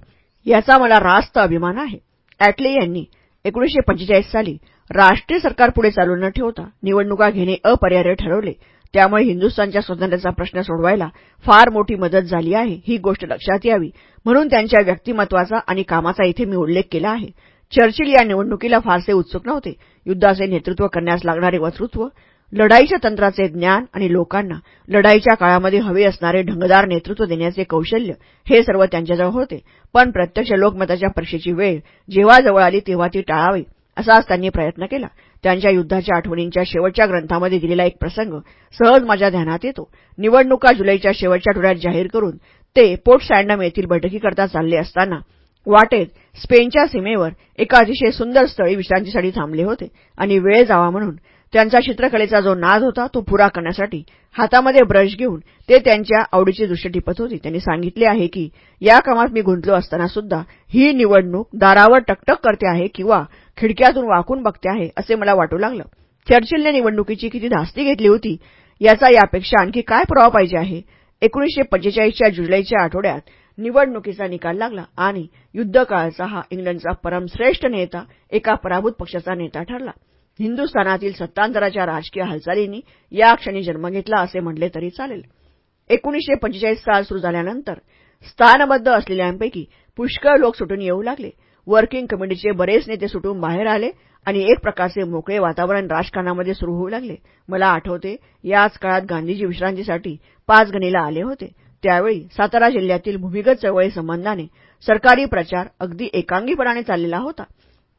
याचा मला रास्त अभिमान आहे. ॲटले यांनी एकोणीसशे पंचेचाळीस साली राष्ट्रीय सरकार पुढे चालू न ठेवता निवडणुका घेणे अपरिहार्य ठरवले. त्यामुळे हिंदुस्थानच्या स्वातंत्र्याचा प्रश्न सोडवायला फार मोठी मदत झाली आहे ही गोष्ट लक्षात यावी. म्हणून त्यांच्या व्यक्तिमत्वाचा आणि कामाचा इथे मी उल्लेख केला आहे. चर्चिल या निवडणुकीला फारसे उत्सुक नव्हते. युद्धाचे नेतृत्व करण्यास लागणारे वक्तृत्व लढाईच्या तंत्राचे ज्ञान आणि लोकांना लढाईच्या काळामध्ये हवे असणारे ढंगदार नेतृत्व देण्याचे कौशल्य हे सर्व त्यांच्याजवळ होते. पण प्रत्यक्ष लोकमताच्या परीक्षेची वेळ जेव्हा जवळ आली तेव्हा ती टाळावी असाच त्यांनी प्रयत्न केला. त्यांच्या युद्धाच्या आठवणींच्या शेवटच्या ग्रंथामध्ये दिलेला एक प्रसंग सहज माझ्या ध्यानात येतो. निवडणुका जुलैच्या शेवटच्या आठवड्यात जाहीर करून ते पोर्ट सँडम येथील बैठकीकरता चालले असताना वाटेत स्पेनच्या सीमेवर एका अतिशय सुंदर स्थळी विश्रांतीसाठी थांबले होते आणि वेळ जावा म्हणून त्यांचा चित्रकलेचा जो नाद होता तो पुरा करण्यासाठी हातामध्ये ब्रश घेऊन ते त्यांच्या आवडीची दृश्य टिपत होती. त्यांनी सांगितले आहे की या कामात मी गुंतलो असताना सुद्धा ही निवडणूक दारावर टकटक करते आहे किंवा खिडक्यातून वाकून बघते आहे असे मला वाटू लागलं. चर्चिलने निवडणुकीची किती धास्ती घेतली होती याचा यापेक्षा आणखी काय पुरावा पाहिजे आहे? एकोणीसशे पंचेचाळीसच्या जुलैच्या आठवड्यात निवडणुकीचा निकाल लागला आणि युद्धकाळाचा हा इंग्लंडचा परमश्रेष्ठ नेता एका पराभूत पक्षाचा नेता ठरला. हिंदुस्थानातील सत्तांतराच्या राजकीय हालचालींनी या क्षणी जन्म घेतला असे म्हटले तरी चालेल. एकोणीसशे पंचेचाळीस साल सुरू झाल्यानंतर स्थानबद्ध असलेल्यांपैकी पुष्कळ लोक सुटून येऊ लागले. वर्किंग कमिटीचे बरेच नेते सुटून बाहेर आले आणि एक प्रकारचे मोकळे वातावरण राजकारणामध्ये सुरू होऊ लागले. मला आठवते याच काळात गांधीजी विश्रांतीसाठी पाचगणीला आले होते. त्यावेळी सातारा जिल्ह्यातील भूमिगत चळवळी संबंधाने सरकारी प्रचार अगदी एकांगीपणाने चाललेला होता.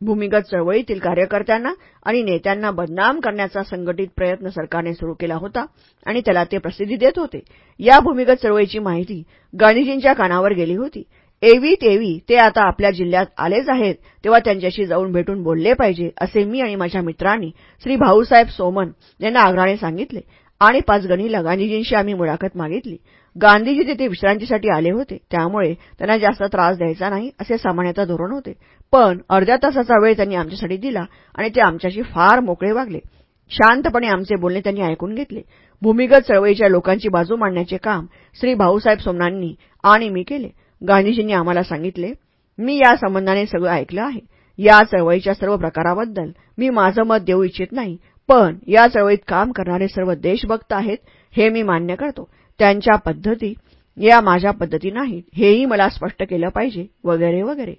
भूमिगत चळवळीतील कार्यकर्त्यांना आणि नेत्यांना बदनाम करण्याचा संघटित प्रयत्न सरकारने सुरू केला होता आणि त्याला ते प्रसिद्धी देत होते. या भूमिगत चळवळीची माहिती गांधीजींच्या कानावर गेली होती. एवी तेवी ते आता आपल्या जिल्ह्यात आलेच आहेत तेव्हा त्यांच्याशी जाऊन भेटून बोलले पाहिजे असे मी आणि माझ्या मित्रांनी श्री भाऊसाहेब सोमन यांना आग्रहाने सांगितले आणि पाचगणीला गांधीजींशी आम्ही मुलाखत मागितली. गांधीजी तिथे विश्रांतीसाठी आले होते. त्यामुळे त्यांना जास्त त्रास द्यायचा नाही असे सामान्यतः धोरण होते. पण अर्ध्या तासाचा वेळ त्यांनी आमच्यासाठी दिला आणि ते आमच्याशी फार मोकळे वागले. शांतपणे आमचे बोलणे त्यांनी ऐकून घेतले. भूमिगत चळवळीच्या लोकांची बाजू मांडण्याचे काम श्री भाऊसाहेब सोमनांनी आणि मी केले. गांधीजींनी आम्हाला सांगितले मी या संबंधाने सगळं ऐकलं आहे. या चळवळीच्या सर्व प्रकाराबद्दल मी माझं मत देऊ इच्छित नाही पण या चळवळीत काम करणारे सर्व देशभक्त आहेत हे मी मान्य करतो. त्यांच्या पद्धती या माझ्या पद्धती नाहीत. हेही मला स्पष्ट केलं पाहिजे. वगैरे वगैरे.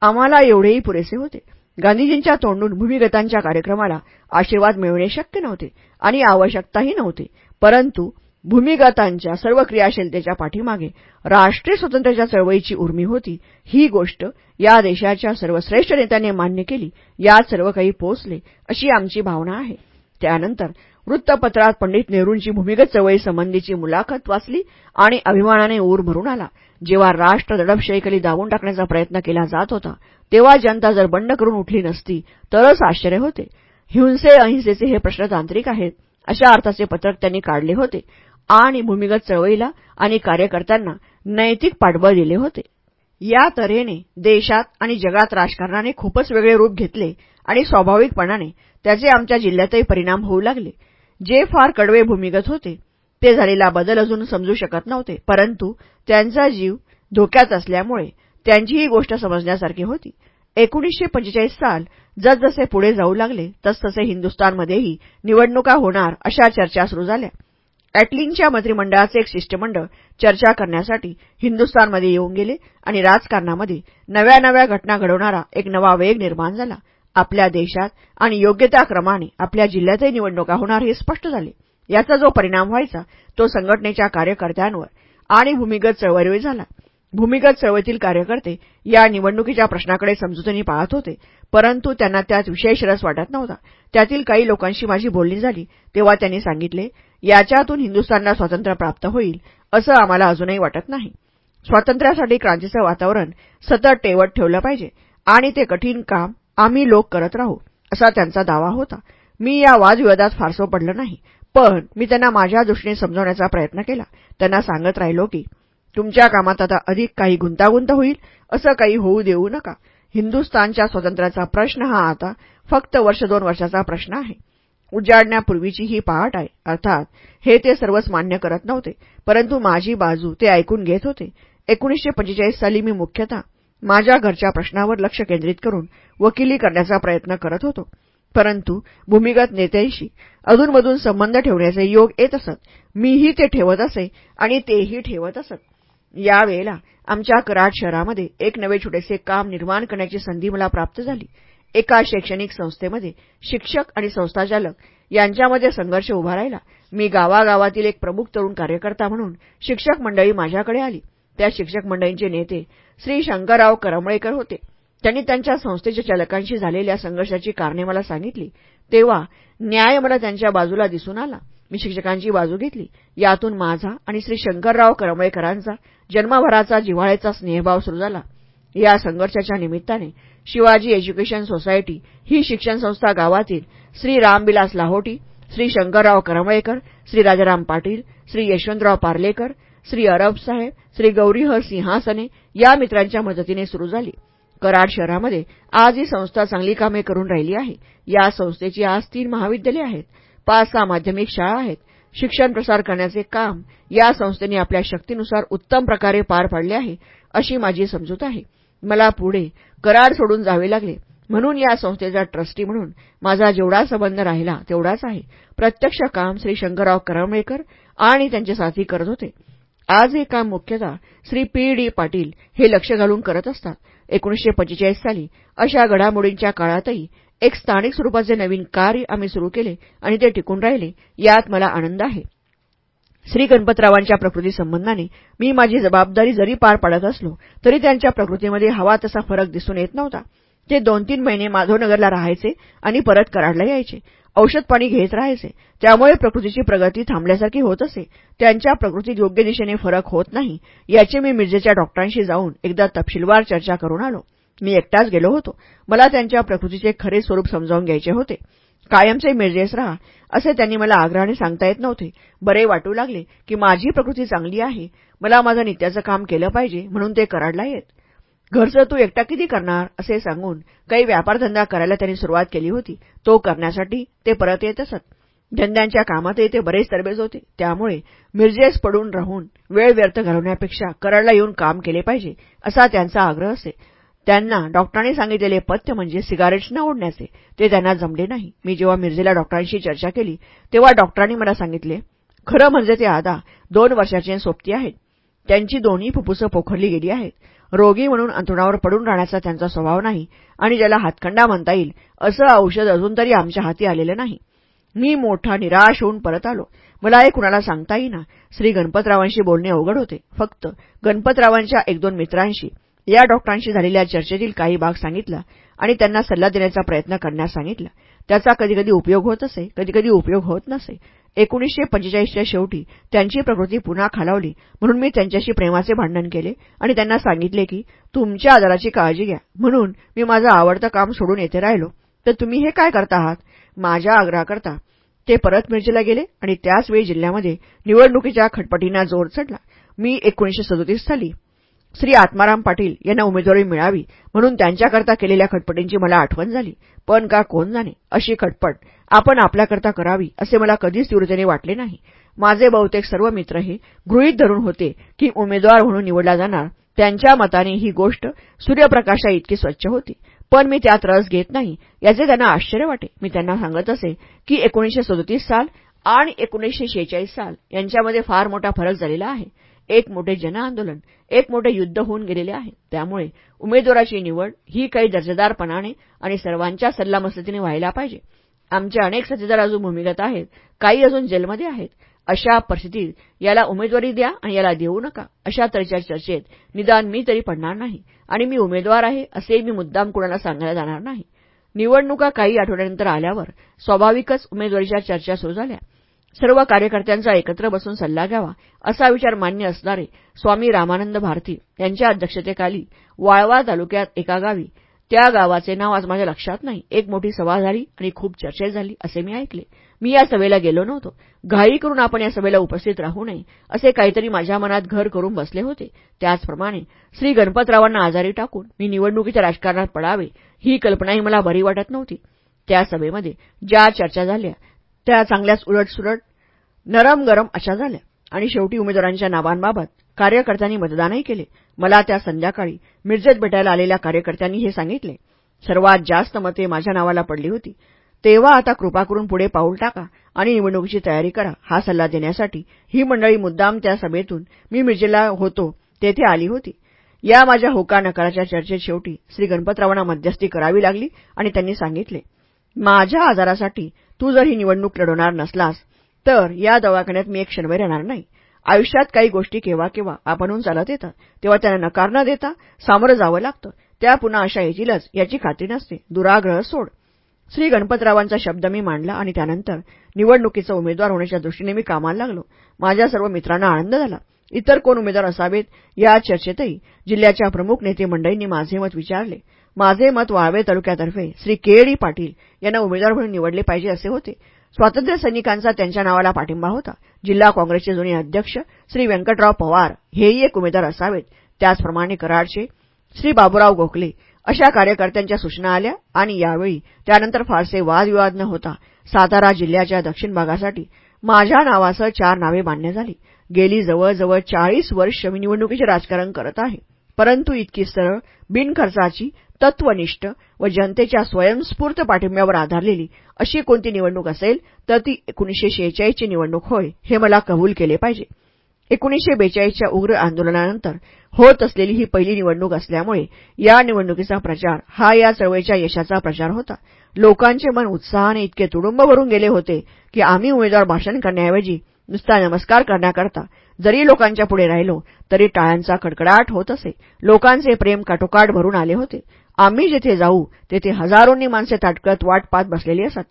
आम्हाला एवढेही पुरेसे होते. गांधीजींच्या तोंडून भूमिगतांच्या कार्यक्रमाला आशीर्वाद मिळवणे शक्य नव्हते आणि आवश्यकताही नव्हती. परंतु भूमिगतांच्या सर्व क्रियाशीलतेच्या पाठीमागे राष्ट्रीय स्वातंत्र्याच्या चळवळीची उर्मी होती. ही गोष्ट या देशाच्या सर्वश्रेष्ठ नेत्यांनी मान्य केली. यात सर्व काही पोचले अशी आमची भावना आहे. त्यानंतर वृत्तपत्रात पंडित नेहरूंची भूमिगत चळवळी संबंधीची मुलाखत वाचली आणि अभिमानाने ऊर भरून आला. जेव्हा राष्ट्र दडपशाहीखाली दाबून टाकण्याचा प्रयत्न केला जात होता तेव्हा जनता जर बंड करून उठली नसती तरच आश्चर्य होते. हिंसे अहिंसेचे हे प्रश्न तांत्रिक आहेत अशा अर्थाचे पत्रक त्यांनी काढले होते आणि भूमिगत चळवळीला आणि कार्यकर्त्यांना नैतिक पाठबळ दिले होते. या तऱ्हेने देशात आणि जगात राजकारणाने खूपच वेगळे रूप घेतले आणि स्वाभाविकपणाने त्याचे आमच्या जिल्ह्यातही परिणाम होऊ लागले. जे फार कडवे भूमिगत होते ते झालेला बदल अजून समजू शकत नव्हते परंतु त्यांचा जीव धोक्यात असल्यामुळे त्यांची ही गोष्ट समजण्यासारखी होती. एकोणीसशे पंचेचाळीस साल जसजसे पुढे जाऊ लागले तसतसे हिंदुस्थानमध्येही निवडणुका होणार अशा चर्चा सुरू झाल्या. ॲटलिंगच्या मंत्रिमंडळाचे एक शिष्टमंडळ चर्चा करण्यासाठी हिंदुस्थानमध्ये येऊन गेले आणि राजकारणामध्ये नव्या नव्या घटना घडवणारा एक नवा वेग निर्माण झाला. आपल्या देशात आणि योग्यताक्रमाने आपल्या जिल्ह्यातही निवडणुका होणार हे स्पष्ट झाले. याचा जो परिणाम व्हायचा तो संघटनेच्या कार्यकर्त्यांवर आणि भूमिगत चळवळीवर झाला. भूमिगत चळवळीतील कार्यकर्ते या निवडणुकीच्या प्रश्नाकडे समजुतीने पाहत होते परंतु त्यांना त्यात विशेष रस वाटत नव्हता. त्यातील काही लोकांशी माझी बोलणी झाली तेव्हा त्यांनी सांगितले याच्यातून हिंदुस्थानला स्वातंत्र्य प्राप्त होईल असं आम्हाला अजूनही वाटत नाही. स्वातंत्र्यासाठी क्रांतीचं वातावरण सतत टेवत ठेवलं पाहिजे आणि ते कठीण काम आम्ही लोक करत राहू असा त्यांचा दावा होता. मी या वादविवादात फारसं पडलं नाही पण मी त्यांना माझ्या दृष्टीने समजवण्याचा प्रयत्न केला. त्यांना सांगत राहिलो की तुमच्या कामात आता अधिक काही गुंतागुंत होईल असं काही होऊ देऊ नका. हिंदुस्थानच्या स्वातंत्र्याचा प्रश्न हा आता फक्त वर्ष दोन वर्षाचा प्रश्न आहे. उजाडण्यापूर्वीची ही पहाट आहे. अर्थात हे ते सर्वच मान्य करत नव्हते परंतु माझी बाजू ते ऐकून घेत होते. एकोणीसशे पंचेचाळीस साली मी मुख्यतः माझ्या घरच्या प्रश्नावर लक्ष केंद्रित करून वकिली करण्याचा प्रयत्न करत होतो. परंतु भूमिगत नेत्यांशी अधूनमधून संबंध ठेवण्याचे योग येत असत. मीही ते ठेवत असे आणि तेही ठेवत असत. यावेळेला आमच्या कराड शहरामध्ये एक नवे छोटेसे काम निर्माण करण्याची संधी मला प्राप्त झाली. एका शैक्षणिक संस्थेमध्ये शिक्षक आणि संस्थाचालक यांच्यामध्ये संघर्ष उभा राहिला. मी गावागावातील एक प्रमुख तरुण कार्यकर्ता म्हणून शिक्षक मंडळी माझ्याकडे आली. त्या शिक्षक मंडळींचे नेते श्री शंकरराव करमळेकर होते. त्यांनी त्यांच्या संस्थेच्या चालकांशी झालेल्या संघर्षाची कारणे मला सांगितली. तेव्हा न्याय मला त्यांच्या बाजूला दिसून आला. मी शिक्षकांची बाजू घेतली. यातून माझा आणि श्री शंकरराव करमळेकरांचा जन्मभराचा जिव्हाळ्याचा स्नेहभाव सुरू झाला. या संघर्षाच्या निमित्ताने शिवाजी एज्युकेशन सोसायटी ही शिक्षण संस्था गावातील श्री रामविलास लाहोटी श्री शंकरराव करमळेकर श्री राजाराम पाटील श्री यशवंतराव पार्लेकर श्री अरब साहेब श्री गौरीहर सिंहासने या मित्रांच्या मदतीने सुरू झाली. कराड शहरामध्ये आज ही संस्था चांगली कामे करून राहिली आहे. या संस्थेची आज तीन महाविद्यालये आहेत. पाच सहा माध्यमिक शाळा आहेत. शिक्षण प्रसार करण्याचे काम या संस्थेने आपल्या शक्तीनुसार उत्तम प्रकारे पार पाडले आहे अशी माझी समजूत आहे. मला पुढे कराड सोडून जावे लागले. म्हणून या संस्थेचा ट्रस्टी म्हणून माझा जेवढा संबंध राहिला तेवढाच आहे. प्रत्यक्ष काम श्री शंकरराव करमळेकर आणि त्यांचे साथी करत होते. आज हे काम मुख्यतः श्री पी डी पाटील हे लक्ष घालून करत असतात. एकोणीसशे पंचेचाळीस साली. अशा घडामोडींच्या काळातही एक स्थानिक स्वरूपाचे नवीन कार्य आम्ही सुरू केले आणि ते टिकून राहिले यात मला आनंद आहे. श्री गणपतरावांच्या प्रकृती संबंधाने मी माझी जबाबदारी जरी पार पाडत असलो तरी त्यांच्या प्रकृतीमध्ये हवा तसा फरक दिसून येत नव्हता. ते दोन तीन महिने माधवनगरला राहायचे आणि परत कराडला यायचे. औषध पाणी घेत राहायचे. त्यामुळे प्रकृतीची प्रगती थांबल्यासारखी होत असे. त्यांच्या प्रकृतीत योग्य दिशेने फरक होत नाही याची मी मिर्जेच्या डॉक्टरांशी जाऊन एकदा तपशीलवार चर्चा करून आलो. मी एकटाच गेलो होतो. मला त्यांच्या प्रकृतीचे खरे स्वरूप समजावून घ्यायचे होते. कायमचे मिर्जेस राहा असे त्यांनी मला आग्रहाने सांगता येत नव्हते. बरे वाटू लागले की माझी प्रकृती चांगली आहे. मला माझं नित्याचं काम केलं पाहिजे म्हणून ते कराडला येत. घरचं तू एकटा किती करणार? असे सांगून काही व्यापारधंदा करायला त्यांनी सुरुवात केली होती. तो करण्यासाठी ते परत येत असत. धंद्यांच्या कामातही ते बरेच तरबेज होते. त्यामुळे मिरजेस पडून राहून वेळ व्यर्थ घालवण्यापेक्षा कराडला येऊन काम केले पाहिजे असा त्यांचा आग्रह असे. त्यांना डॉक्टरांनी सांगितलेले पथ्य म्हणजे सिगारेट्स न ओढण्याचे. ते त्यांना जमले नाही. मी जेव्हा मिर्जेला डॉक्टरांशी चर्चा केली तेव्हा डॉक्टरांनी मला सांगितले खरं म्हणजे ते आदा दोन वर्षाचे सोबती आहेत. त्यांची दोन्ही फुप्फुसं पोखरली गेली आहेत. रोगी म्हणून अंथरुणावर पडून राहण्याचा त्यांचा स्वभाव नाही आणि ज्याला हातखंडा म्हणता येईल असं औषध अजून तरी आमच्या हाती आलेलं नाही. मी मोठा निराश होऊन परत आलो. मला हे कुणाला सांगता येईना. श्री गणपतरावांशी बोलणे अवघड होते. फक्त गणपतरावांच्या एक दोन मित्रांशी या डॉक्टरांशी झालेल्या चर्चेतील काही भाग सांगितला आणि त्यांना सल्ला देण्याचा प्रयत्न करण्यास सांगितला. त्याचा कधीकधी उपयोग होत असे कधीकधी उपयोग होत नसे. एकोणीसशे पंचेचाळीसच्या शेवटी त्यांची प्रकृती पुन्हा खालावली. म्हणून मी त्यांच्याशी प्रेमाचे भांडण केले आणि त्यांना सांगितले की तुमच्या आजाराची काळजी घ्या. म्हणून मी माझं आवडतं काम सोडून येथे राहिलो. तर तुम्ही हे काय करता आहात? माझ्या आग्रहाकरता. ते परत मिरजेला गेले आणि त्याचवेळी जिल्ह्यामध्ये निवडणुकीच्या खटपटींना जोर चढला. मी एकोणीसशे सदोतीस साली. श्री आत्माराम पाटील यांना उमेदवारी मिळावी म्हणून त्यांच्याकरता केलेल्या खटपटींची मला आठवण झाली. पण का कोण जाणे अशी खटपट आपण आपल्याकरता करावी असे मला कधीच तीव्रतेने वाटले नाही. माझे बहुतेक सर्व मित्र हे गृहीत धरून होते की उमेदवार म्हणून निवडला जाणार त्यांच्या मताने ही गोष्ट सूर्यप्रकाशा इतकी स्वच्छ होती. पण मी त्यात रस घेत नाही याचे त्यांना आश्चर्य वाटे. मी त्यांना सांगत असे की एकोणीसशे सदोतीस साल आणि एकोणीसशे शेहेचाळीस साल यांच्यामध्ये फार मोठा फरक झालेला आहे. एक मोठे जनआंदोलन एक मोठे युद्ध होऊन गेलेले आहे. त्यामुळे उमेदवाराची निवड ही काही दर्जेदारपणाने आणि सर्वांच्या सल्लामसलतीने व्हायला पाहिजे. आमचे अनेक साथीदार अजून भूमिगत आहेत. काही अजून जेलमध्ये आहेत. अशा परिस्थितीत याला उमेदवारी द्या आणि याला देऊ नका. अशा तऱ्हेच्या चर्चेत निदान मी तरी पडणार नाही आणि मी उमेदवार आहे असे मी मुद्दाम कुणाला सांगायला जाणार नाही. निवडणुका काही आठवड्यानंतर आल्यावर स्वाभाविकच उमेदवारीच्या चर्चा सुरू झाल्या. सर्व कार्यकर्त्यांचा एकत्र बसून सल्ला घ्यावा असा विचार मान्य असणारे स्वामी रामानंद भारती यांच्या अध्यक्षतेखाली वाळवा तालुक्यात एका गावी त्या गावाचे नाव आज माझ्या लक्षात नाही. एक मोठी सभा झाली आणि खूप चर्चा झाली असे मी ऐकले. मी या सभेला गेलो नव्हतो. घाई करून आपण या सभेला उपस्थित राहू नये असे काहीतरी माझ्या मनात घर करून बसले होते. त्याचप्रमाणे श्री गणपतरावांना आजारी टाकून मी निवडणुकीच्या राजकारणात पडावे ही कल्पनाही मला बरी वाटत नव्हती. त्या सभेमध्ये ज्या चर्चा झाल्या त्या चांगल्याच उलटसुलट नरम गरम अशा झाल्या. आणि शेवटी उमेदवारांच्या नावांबाबत कार्यकर्त्यांनी मतदानही केले. मला त्या संध्याकाळी मिरजेत भेटायला आलेल्या कार्यकर्त्यांनी हे सांगितले. सर्वात जास्त मते माझ्या नावाला पडली होती. तेव्हा आता कृपा करून पुढे पाऊल टाका आणि निवडणुकीची तयारी करा. हा सल्ला देण्यासाठी ही मंडळी मुद्दाम त्या सभेतून मी मिर्जेला होतो तेथे आली होती. या माझ्या होकार नकाराच्या चर्चेत शेवटी श्री गणपतरावांना मध्यस्थी करावी लागली आणि त्यांनी सांगितले माझ्या आजारासाठी तू जर ही निवडणूक लढवणार नसलास तर या दवाखान्यात मी एक क्षणभर येणार नाही. आयुष्यात काही गोष्टी केव्हा केव्हा आपणहून चालत येतात. तेव्हा त्यांना नकार न देता सामोरं जावं लागतं. त्या पुन्हा अशा येतीलच याची खात्री नसते. दुराग्रह सोड. श्री गणपतरावांचा शब्द मी मांडला आणि त्यानंतर निवडणुकीचा उमेदवार होण्याच्या दृष्टीने मी कामाला लागलो. माझ्या सर्व मित्रांना आनंद झाला. इतर कोण उमेदवार असावेत या चर्चेतही जिल्ह्याच्या प्रमुख नेते मंडळींनी माझे मत विचारले. माझे मत वाळवे तालुक्यातर्फे श्री के डी पाटील यांना उमेदवार म्हणून निवडले पाहिजे असे होते. स्वातंत्र्य सैनिकांचा त्यांच्या नावाला पाठिंबा होता. जिल्हा काँग्रेसचे जुने अध्यक्ष श्री व्यंकटराव पवार हेही एक उमेदवार असावेत. त्याचप्रमाणे कराडचे श्री बाबूराव गोखले अशा कार्यकर्त्यांच्या सूचना आल्या आणि यावेळी त्यानंतर फारसे वादविवाद न होता सातारा जिल्ह्याच्या दक्षिण भागासाठी माझ्या नावासह चार नावे मान्य झाली. गेली जवळजवळ चाळीस वर्ष मी निवडणुकीचे राजकारण करत आहे. परंतु इतकी सरळ बिनखर्चाची तत्वनिष्ठ व जनतेच्या स्वयंस्फूर्त पाठिंब्यावर आधारलेली अशी कोणती निवडणूक असेल तर ती एकोणीसशे शेहेचाळीसची निवडणूक होय हे मला कबूल केले पाहिजे. एकोणीसशे बेचाळीसच्या उग्र आंदोलनानंतर होत असलेली ही पहिली निवडणूक असल्यामुळे या निवडणुकीचा प्रचार हा या चळवळीच्या यशाचा प्रचार होता. लोकांचे मन उत्साहाने इतके तुडुंब भरून गेले होते की आम्ही उमेदवार भाषण करण्याऐवजी नुसता नमस्कार करण्याकरता जरी लोकांच्या पुढे राहिलो तरी टाळ्यांचा कडकडाट होत असे. लोकांचे प्रेम काटोकाट भरून आले होते. आम्ही जिथे जाऊ तेथे हजारोंनी माणसे ताटकळत वाट पाहत बसलेली असत.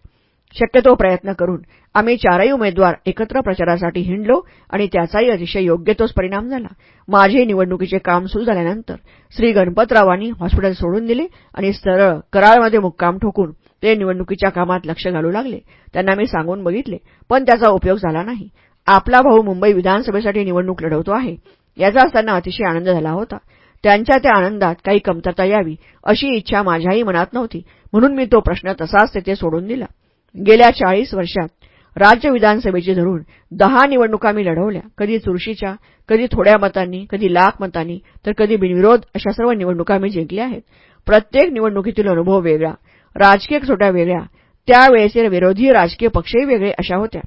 शक्यतो प्रयत्न करून आम्ही चारही उमेदवार एकत्र प्रचारासाठी हिंडलो आणि त्याचाही अतिशय योग्य तोच परिणाम झाला. माझे निवडणुकीचे काम सुरू झाल्यानंतर श्री गणपतरावांनी हॉस्पिटल सोडून दिले आणि सरळ कराळमध्ये मुक्काम ठोकून ते निवडणुकीच्या कामात लक्ष घालू लागले. त्यांना मी सांगून बघितले पण त्याचा उपयोग झाला नाही. आपला भाऊ मुंबई विधानसभेसाठी निवडणूक लढवतो आहे. याचा त्यांना अतिशय आनंद झाला होता. त्यांच्या त्या आनंदात काही कमतरता यावी अशी इच्छा माझ्याही मनात नव्हती. म्हणून मी तो प्रश्न तसाच तेथे सोडून दिला. गेल्या चाळीस वर्षात राज्य विधानसभेची धरून दहा निवडणुका मी लढवल्या. कधी चुरशीच्या कधी थोड्या मतांनी कधी लाख मतांनी तर कधी बिनविरोध अशा सर्व निवडणुका मी जिंकल्या आहेत. प्रत्येक निवडणुकीतील अनुभव वेगळा राजकीय छोट्या वेगळ्या त्यावेळेचे विरोधी राजकीय पक्षही वेगळे अशा होत्या.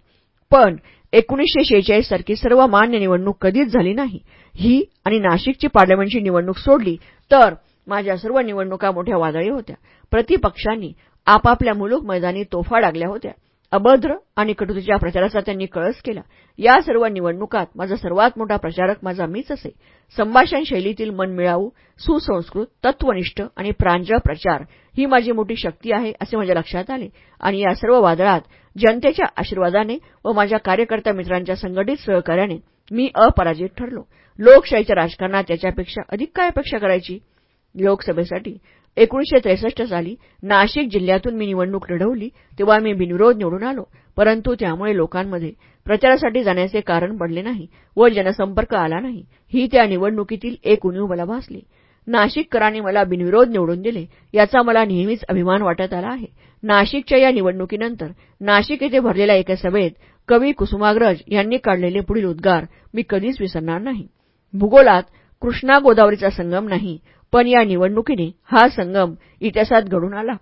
पण एकोणीसशे शेहेचाळीस सारखी सर्व मान्य निवडणूक कधीच झाली नाही. ही आणि नाशिकची पार्लमेंटची निवडणूक सोडली तर माझ्या सर्व निवडणुका मोठ्या वादळी होत्या. प्रतिपक्षांनी आपापल्या मुलूक मैदानी तोफा डागल्या होत्या. अभद्र आणि कटुतीच्या प्रचाराचा त्यांनी कळस केला. या सर्व निवडणुकात माझा सर्वात मोठा प्रचारक माझा मीच असे. संभाषण शैलीतील मनमिळावू सुसंस्कृत तत्वनिष्ठ आणि प्रांजळ प्रचार ही माझी मोठी शक्ती आहे असे माझ्या लक्षात आले. आणि या सर्व वादळात जनतेच्या आशीर्वादाने व माझ्या कार्यकर्ता मित्रांच्या संघटित सहकार्याने मी अपराजित ठरलो. लोकशाहीच्या राजकारणात त्याच्यापेक्षा अधिक काय अपेक्षा करायची? लोकसभेसाठी एकोणीशे त्रेसष्ट साली नाशिक जिल्ह्यातून मी निवडणूक लढवली तेव्हा मी बिनविरोध निवडून आलो. परंतु त्यामुळे लोकांमध्ये प्रचारासाठी जाण्याचे कारण पडले नाही व जनसंपर्क आला नाही. ही त्या निवडणुकीतील एक उणीव मला भासली. नाशिककरांनी मला बिनविरोध निवडून दिले याचा मला नेहमीच अभिमान वाटत आला आहे. नाशिकच्या या निवडणुकीनंतर नाशिक येथे भरलेल्या एका सभेत कवी कुसुमाग्रज यांनी काढलेले पुढील उद्गार मी कधीच विसरणार नाही. भूगोलात कृष्णा गोदावरीचा संगम नाही पण या निवडणुकीने हा संगम इतिहासात घडून आला.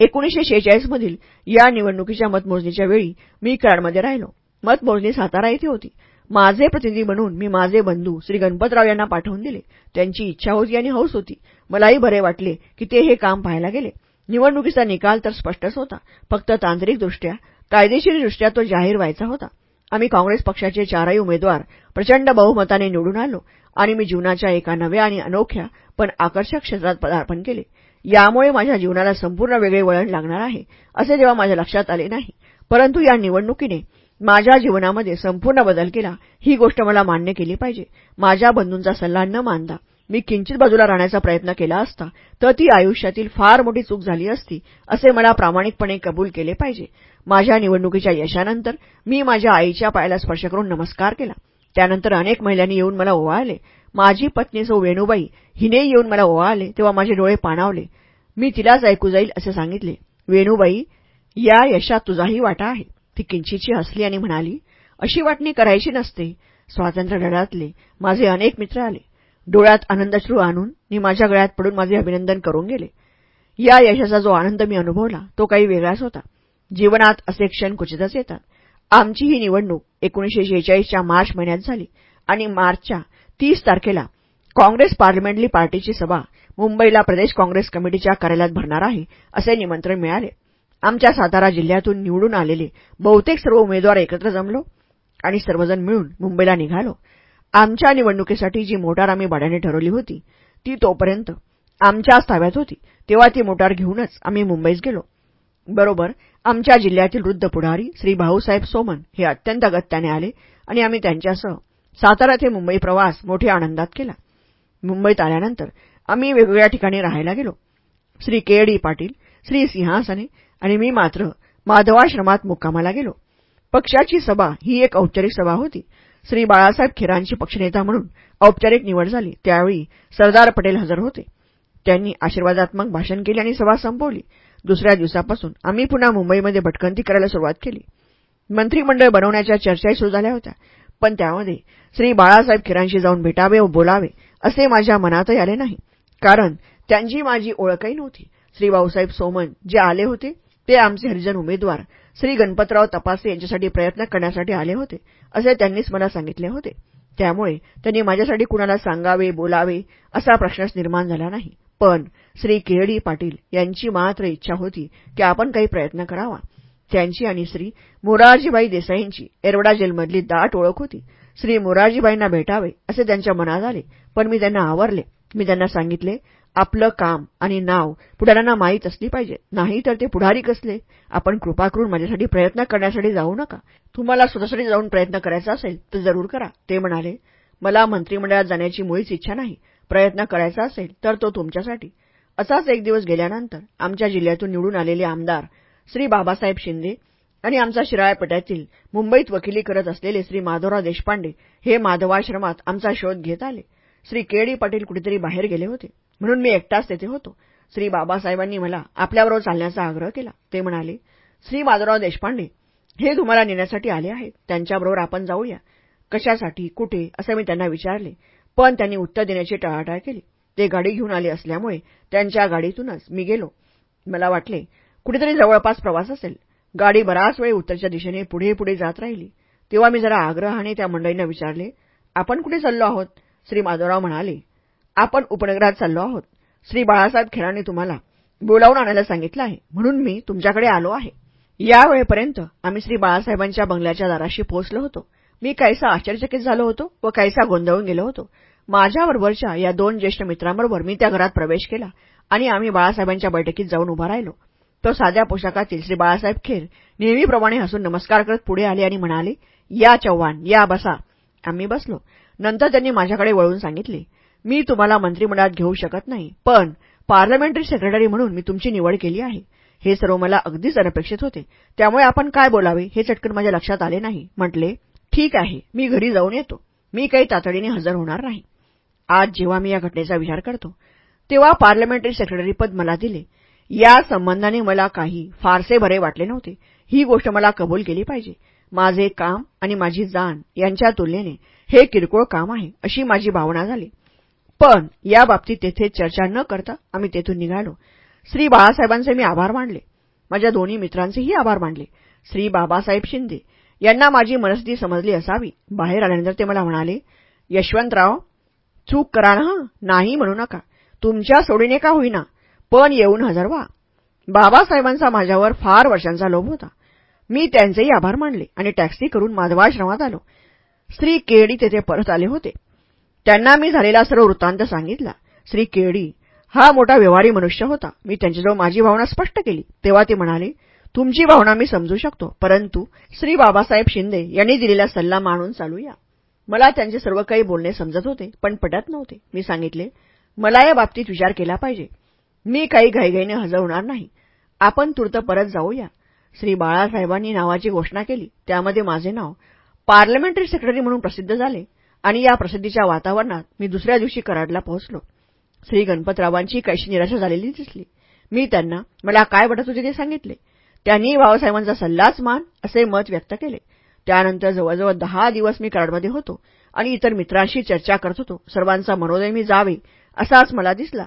एकोणीशे शेहेचाळीसमधील या निवडणुकीच्या मतमोजणीच्या वेळी मी कराडमध्ये राहिलो. मतमोजणी सातारा येथे होती. माझे प्रतिनिधी म्हणून मी माझे बंधू श्री गणपतराव यांना पाठवून दिले. त्यांची इच्छा होती आणि हौस होती. मलाही बरे वाटले की ते हे काम पाहायला गेले. निवडणुकीचा निकाल तर स्पष्टच होता. फक्त तांत्रिकदृष्ट्या कायदेशीरदृष्ट्या तो जाहीर व्हायचा होता. आम्ही काँग्रेस पक्षाचे चारही उमेदवार प्रचंड बहुमताने निवडून आलो आणि मी जीवनाच्या एका नव्या आणि अनोख्या पण आकर्षक क्षेत्रात पदार्पण केले. यामुळे माझ्या जीवनाला संपूर्ण वेगळे वळण लागणार आहे असे जेव्हा माझ्या लक्षात आले नाही. परंतु या निवडणुकीने माझ्या जीवनामध्ये संपूर्ण बदल केला ही गोष्ट मला मान्य केली पाहिजे. माझ्या बंधूंचा सल्ला न मानता मी किंचित बाजूला राहण्याचा प्रयत्न केला असता तर ती आयुष्यातील फार मोठी चूक झाली असती असे मला प्रामाणिकपणे कबूल केले पाहिजे. माझ्या निवडणुकीच्या यशानंतर मी माझ्या आईच्या पायाला स्पर्श करून नमस्कार केला. त्यानंतर अनेक महिलांनी येऊन मला ओवाळले. माझी पत्नी सौ वेणूबाई हिने येऊन मला ओवाळले तेव्हा माझे डोळे पाणावले. मी तिलाच ऐकू जाईल असे सांगितले. वेणूबाई या यशात तुझाही वाटा आहे. ती किंचितशी हसली आणि म्हणाली अशी वाटणी करायची नसते. स्वातंत्र्य लढ्यातले माझे अनेक मित्र आले. डोळ्यात आनंदाश्रू आणून मी माझ्या गळ्यात पडून माझे अभिनंदन करून गेले. या यशाचा जो आनंद मी अनुभवला तो काही वेगळाच होता. जीवनात असे क्षण क्वचितच येतात. आमची ही निवडणूक एकोणीशे शेहेचाळीसच्या मार्च महिन्यात झाली आणि मार्चच्या तीस तारखेला काँग्रेस पार्लमेंटरी पार्टीची सभा मुंबईला प्रदेश काँग्रेस कमिटीच्या कार्यालयात भरणार आहे असे निमंत्रण मिळाले. आमच्या सातारा जिल्ह्यातून निवडून आलेले बहुतेक सर्व उमेदवार एकत्र जमलो आणि सर्वजण मिळून मुंबईला निघालो. आमच्या निवडणुकीसाठी जी मोटार आम्ही भाड्याने ठरवली होती ती तोपर्यंत आमच्याच ताब्यात होती. तेव्हा ती मोटार घेऊनच आम्ही मुंबईस गेलो. बरोबर आमच्या जिल्ह्यातील वृद्ध पुढारी श्री भाऊसाहेब सोमन हे अत्यंत अगत्याने आले आणि आम्ही त्यांच्यासह सातारा ते मुंबई प्रवास मोठ्या आनंदात केला. मुंबईत आल्यानंतर आम्ही वेगवेगळ्या ठिकाणी राहायला गेलो. श्री के डी पाटील श्री सिंहासने आणि मी मात्र माधवाश्रमात मुक्कामाला गेलो. पक्षाची सभा ही एक औपचारिक सभा होती. श्री बाळासाहेब खेरांची पक्षनेता म्हणून औपचारिक निवड झाली. त्यावेळी सरदार पटेल हजर होते. त्यांनी आशीर्वादात्मक भाषण केले आणि सभा संपवली. दुसऱ्या दिवसापासून आम्ही पुन्हा मुंबईमध्ये भटकंती करायला सुरुवात केली. मंत्रिमंडळ बनवण्याच्या चर्चाही सुरू झाल्या होत्या. पण त्यामध्ये श्री बाळासाहेब खिरांशी जाऊन भेटावे व बोलावे असे माझ्या मनातही आले नाही. कारण त्यांची माझी ओळखही नव्हती. श्री भाऊसाहेब सोमन जे आले होते ते आमचे हरिजन उमेदवार श्री गणपतराव तपासे यांच्यासाठी प्रयत्न करण्यासाठी आले होते असे त्यांनीच मला सांगितले होते. त्यामुळे त्यांनी माझ्यासाठी कुणाला सांगावे बोलावे असा प्रश्नच निर्माण झाला नाही. पण श्री केळडी पाटील यांची मात्र इच्छा होती की आपण काही प्रयत्न करावा. त्यांची आणि श्री मोरारजीबाई देसाईंची एरवडा जेलमधली दाट ओळख होती. श्री मोरारजीबाईंना भेटावे असे त्यांच्या मनात आले पण मी त्यांना आवरले. मी त्यांना सांगितले आपलं काम आणि नाव पुढाऱ्यांना माहीत असली पाहिजे. नाही तर ते पुढारी कसले? आपण कृपा करून माझ्यासाठी प्रयत्न करण्यासाठी जाऊ नका. तुम्हाला स्वतःसाठी जाऊन प्रयत्न करायचा असेल तर जरूर करा. ते म्हणाले मला मंत्रिमंडळात जाण्याची मुळीच इच्छा नाही. प्रयत्न करायचा असेल तर तो तुमच्यासाठी. असाच एक दिवस गेल्यानंतर आमच्या जिल्ह्यातून निवडून आलेले आमदार श्री बाबासाहेब शिंदे आणि आमचा शिराळपेट्यातील मुंबईत वकिली करत असलेले श्री माधवराव देशपांडे हे माधवाश्रमात आमचा शोध घेत आले. श्री के डी पाटील कुठेतरी बाहेर गेले होते. म्हणून मी एकटाच तेथे होतो. श्री बाबासाहेबांनी मला आपल्याबरोबर चालण्याचा आग्रह केला. ते म्हणाले श्री माधवराव देशपांडे हे तुम्हाला नेण्यासाठी आले आहेत. त्यांच्याबरोबर आपण जाऊया. कशासाठी कुठे असं मी त्यांना विचारले. पण त्यांनी उत्तर देण्याची टाळाटाळ केली. ते गाडी घेऊन आले असल्यामुळे त्यांच्या गाडीतूनच मी गेलो. मला वाटले कुठेतरी जवळपास प्रवास असेल. गाडी बराच वेळ उत्तरच्या दिशेने पुढे पुढे जात राहिली. तेव्हा मी जरा आग्रहाने त्या मंडळींना विचारले आपण कुठे चाललो आहोत? श्री माधवराव म्हणाले आपण उपनगरात चाललो आहोत. श्री बाळासाहेब खेळाने तुम्हाला बोलावून आणायला सांगितलं आहे. म्हणून मी तुमच्याकडे आलो आहे. या वेळेपर्यंत आम्ही श्री बाळासाहेबांच्या बंगल्याच्या दाराशी पोहोचलो होतो. मी काहीसा आश्चर्यचकित झालो होतो व काहीसा गोंधळून गेलो होतो. माझ्याबरोबरच्या या दोन ज्येष्ठ मित्रांबरोबर मी त्या घरात प्रवेश केला आणि आम्ही बाळासाहेबांच्या बैठकीत जाऊन उभा राहिलो. तो साध्या पोशाखातील श्री बाळासाहेब खेर नेहमीप्रमाणे हसून नमस्कार करत पुढे आले आणि म्हणाले या चव्हाण या बसा. आम्ही बसलो. नंतर त्यांनी माझ्याकडे वळून सांगितले मी तुम्हाला मंत्रिमंडळात घेऊ शकत नाही पण पार्लमेंटरी सेक्रेटरी म्हणून मी तुमची निवड केली आहे. हे सर्व मला अगदीच अनपेक्षित होते. त्यामुळे आपण काय बोलावे हे चटकन माझ्या लक्षात आले नाही. म्हटले ठीक आहे मी घरी जाऊन येतो. मी काही तातडीने हजर होणार नाही. आज जेव्हा मी या घटनेचा विचार करतो तेव्हा पार्लमेंटरी सेक्रेटरी पद मला दिले. या संबंधाने मला काही फारसे बरे वाटले नव्हते. ही गोष्ट मला कबूल केली पाहिजे. माझे काम आणि माझी जाण यांच्या तुलनेने हे किरकोळ काम आहे अशी माझी भावना झाली. पण या बाबतीत तेथे चर्चा न करता आम्ही तेथून निघालो. श्री बाळासाहेबांचे मी आभार मानले. माझ्या दोन्ही मित्रांचेही आभार मानले. श्री बाबासाहेब शिंदे यांना माझी मनस्थिती समजली असावी. बाहेर आल्यानंतर ते मला म्हणाले यशवंतराव चूक करा ना नाही म्हणू नका. तुमच्या सोडीने का होईना? पण येऊन हजर व्हा. बाबासाहेबांचा माझ्यावर फार वर्षांचा लोभ होता. मी त्यांचेही आभार मानले आणि टॅक्सी करून माधवाश्रमात आलो. श्री केडी तेथे परत आले होते. त्यांना मी झालेला सर्व वृत्तांत सांगितला. श्री केडी हा मोठा व्यवहारी मनुष्य होता. मी त्यांच्याजवळ माझी भावना स्पष्ट केली. तेव्हा ते म्हणाले तुमची भावना मी समजू शकतो परंतु श्री बाबासाहेब शिंदे यांनी दिलेला सल्ला मानून चालूया. मला त्यांचे सर्व काही बोलणे समजत होते पण पटत नव्हते. मी सांगितले मला या बाबतीत विचार केला पाहिजे. मी काही घाईघाईने हजवणार होणार नाही. आपण तूर्त परत जाऊया. श्री बाळासाहेबांनी नावाची घोषणा केली. त्यामध्ये माझे नाव पार्लमेंटरी सेक्रेटरी म्हणून प्रसिद्ध झाले. आणि या प्रसिद्धीच्या वातावरणात मी दुसऱ्या दिवशी कराडला पोहोचलो. श्री गणपतरावांची कैशी निराशा झालेली दिसली. मी त्यांना मला काय वाटत होते ते सांगितले. त्यांनी बाबासाहेबांचा सल्लाच मान असे मत व्यक्त केले. त्यानंतर जवळजवळ दहा दिवस मी कराडमध्ये होतो आणि इतर मित्रांशी चर्चा करत होतो. सर्वांचा मनोदय मी जावे असाच मला दिसला.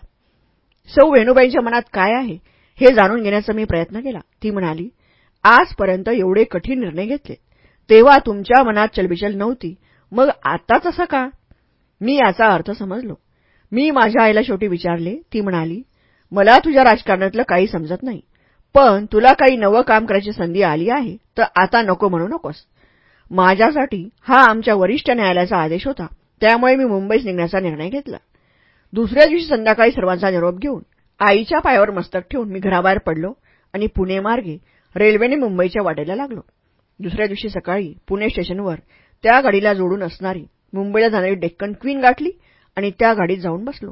सौ वेणूबाईंच्या मनात काय आहे हे जाणून घेण्याचा मी प्रयत्न केला. ती म्हणाली आजपर्यंत एवढे कठीण निर्णय घेतले. तेव्हा तुमच्या मनात चलबिचल नव्हती. मग आताच असं का? मी याचा अर्थ समजलो. मी माझ्या आईला शेवटी विचारले ती म्हणाली मला तुझ्या राजकारणातलं काही समजत नाही पण तुला काही नवं काम करायची संधी आली आहे तर आता नको म्हणू नकोस. माझ्यासाठी हा आमच्या वरिष्ठ न्यायालयाचा आदेश होता त्यामुळे मी मुंबईस निघण्याचा निर्णय घेतला. दुसऱ्या दिवशी संध्याकाळी सर्वांचा निरोप घेऊन आईच्या पायावर मस्तक ठेवून मी घराबाहेर पडलो आणि पुणे मार्गे रेल्वेने मुंबईच्या वाटेला लागलो. दुसऱ्या दिवशी सकाळी पुणे स्टेशनवर त्या गाडीला जोडून असणारी मुंबईला जाणारी डेक्कन क्वीन गाठली आणि त्या गाडीत जाऊन बसलो.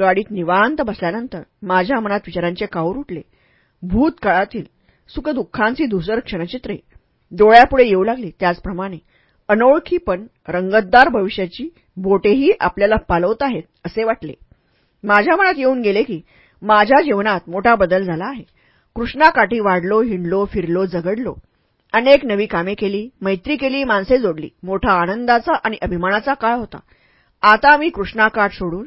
गाडीत निवांत बसल्यानंतर माझ्या मनात विचारांचे काऊर उठले. भूतकाळातील सुखदुःखांची धुसर क्षणचित्रे डोळ्यापुढे येऊ लागली. त्याचप्रमाणे अनोळखी पण रंगतदार भविष्याची बोटेही आपल्याला पालवत आहेत असे वाटले. माझ्या मनात येऊन गेले की माझ्या जीवनात मोठा बदल झाला आहे. कृष्णाकाठी वाढलो हिंडलो फिरलो झगडलो. अनेक नवी कामे केली मैत्री केली माणसे जोडली. मोठा आनंदाचा आणि अभिमानाचा काळ होता. आता मी कृष्णाकाठ सोडून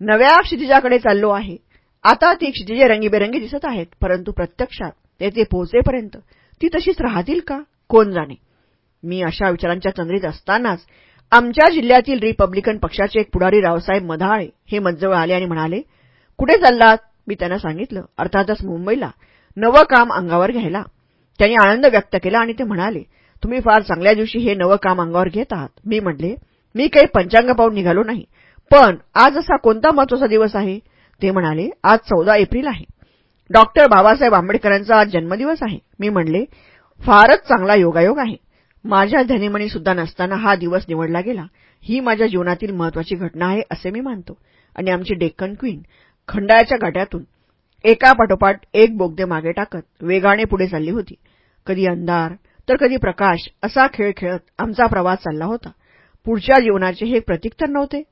नव्या क्षितिजाकडे चाललो आहे. आता ती क्षितिजे रंगीबेरंगी दिसत आहेत परंतु प्रत्यक्षात तेथे पोहोचेपर्यंत ती तशीच राहतील का? कोण जाणे? मी अशा विचारांच्या चंद्रीत असतानाच आमच्या जिल्ह्यातील रिपब्लिकन पक्षाचे एक पुढारी रावसाहेब मधाळे हे मजजवळ आले आणि म्हणाले कुठे चाललात? मी त्यांना सांगितलं अर्थातच मुंबईला. नवं काम अंगावर घ्यायला. त्यांनी आनंद व्यक्त केला आणि ते म्हणाले तुम्ही फार चांगल्या दिवशी हे नवं काम अंगावर घेत आहात. मी म्हटले मी काही पंचांग पाहून निघालो नाही पण आज असा कोणता महत्त्वाचा दिवस आहे? ते म्हणाले आज चौदा एप्रिल आहे. डॉक्टर बाबासाहेब आंबेडकरांचा आज जन्मदिवस आहे. मी म्हणले फारच चांगला योगायोग आहे. माझ्या धनीमणी सुद्धा नसताना हा दिवस निवडला गेला. ही माझ्या जीवनातील महत्वाची घटना आहे असे मी मानतो. आणि आमची डेक्कन क्वीन खंडाळ्याच्या गाड्यातून एकापाठोपाठ एक बोगदे मागे टाकत वेगाने पुढे चालली होती. कधी अंधार तर कधी प्रकाश असा खेळ खेळत आमचा प्रवास चालला होता. पुढच्या जीवनाचे हे प्रतीक तर नव्हते.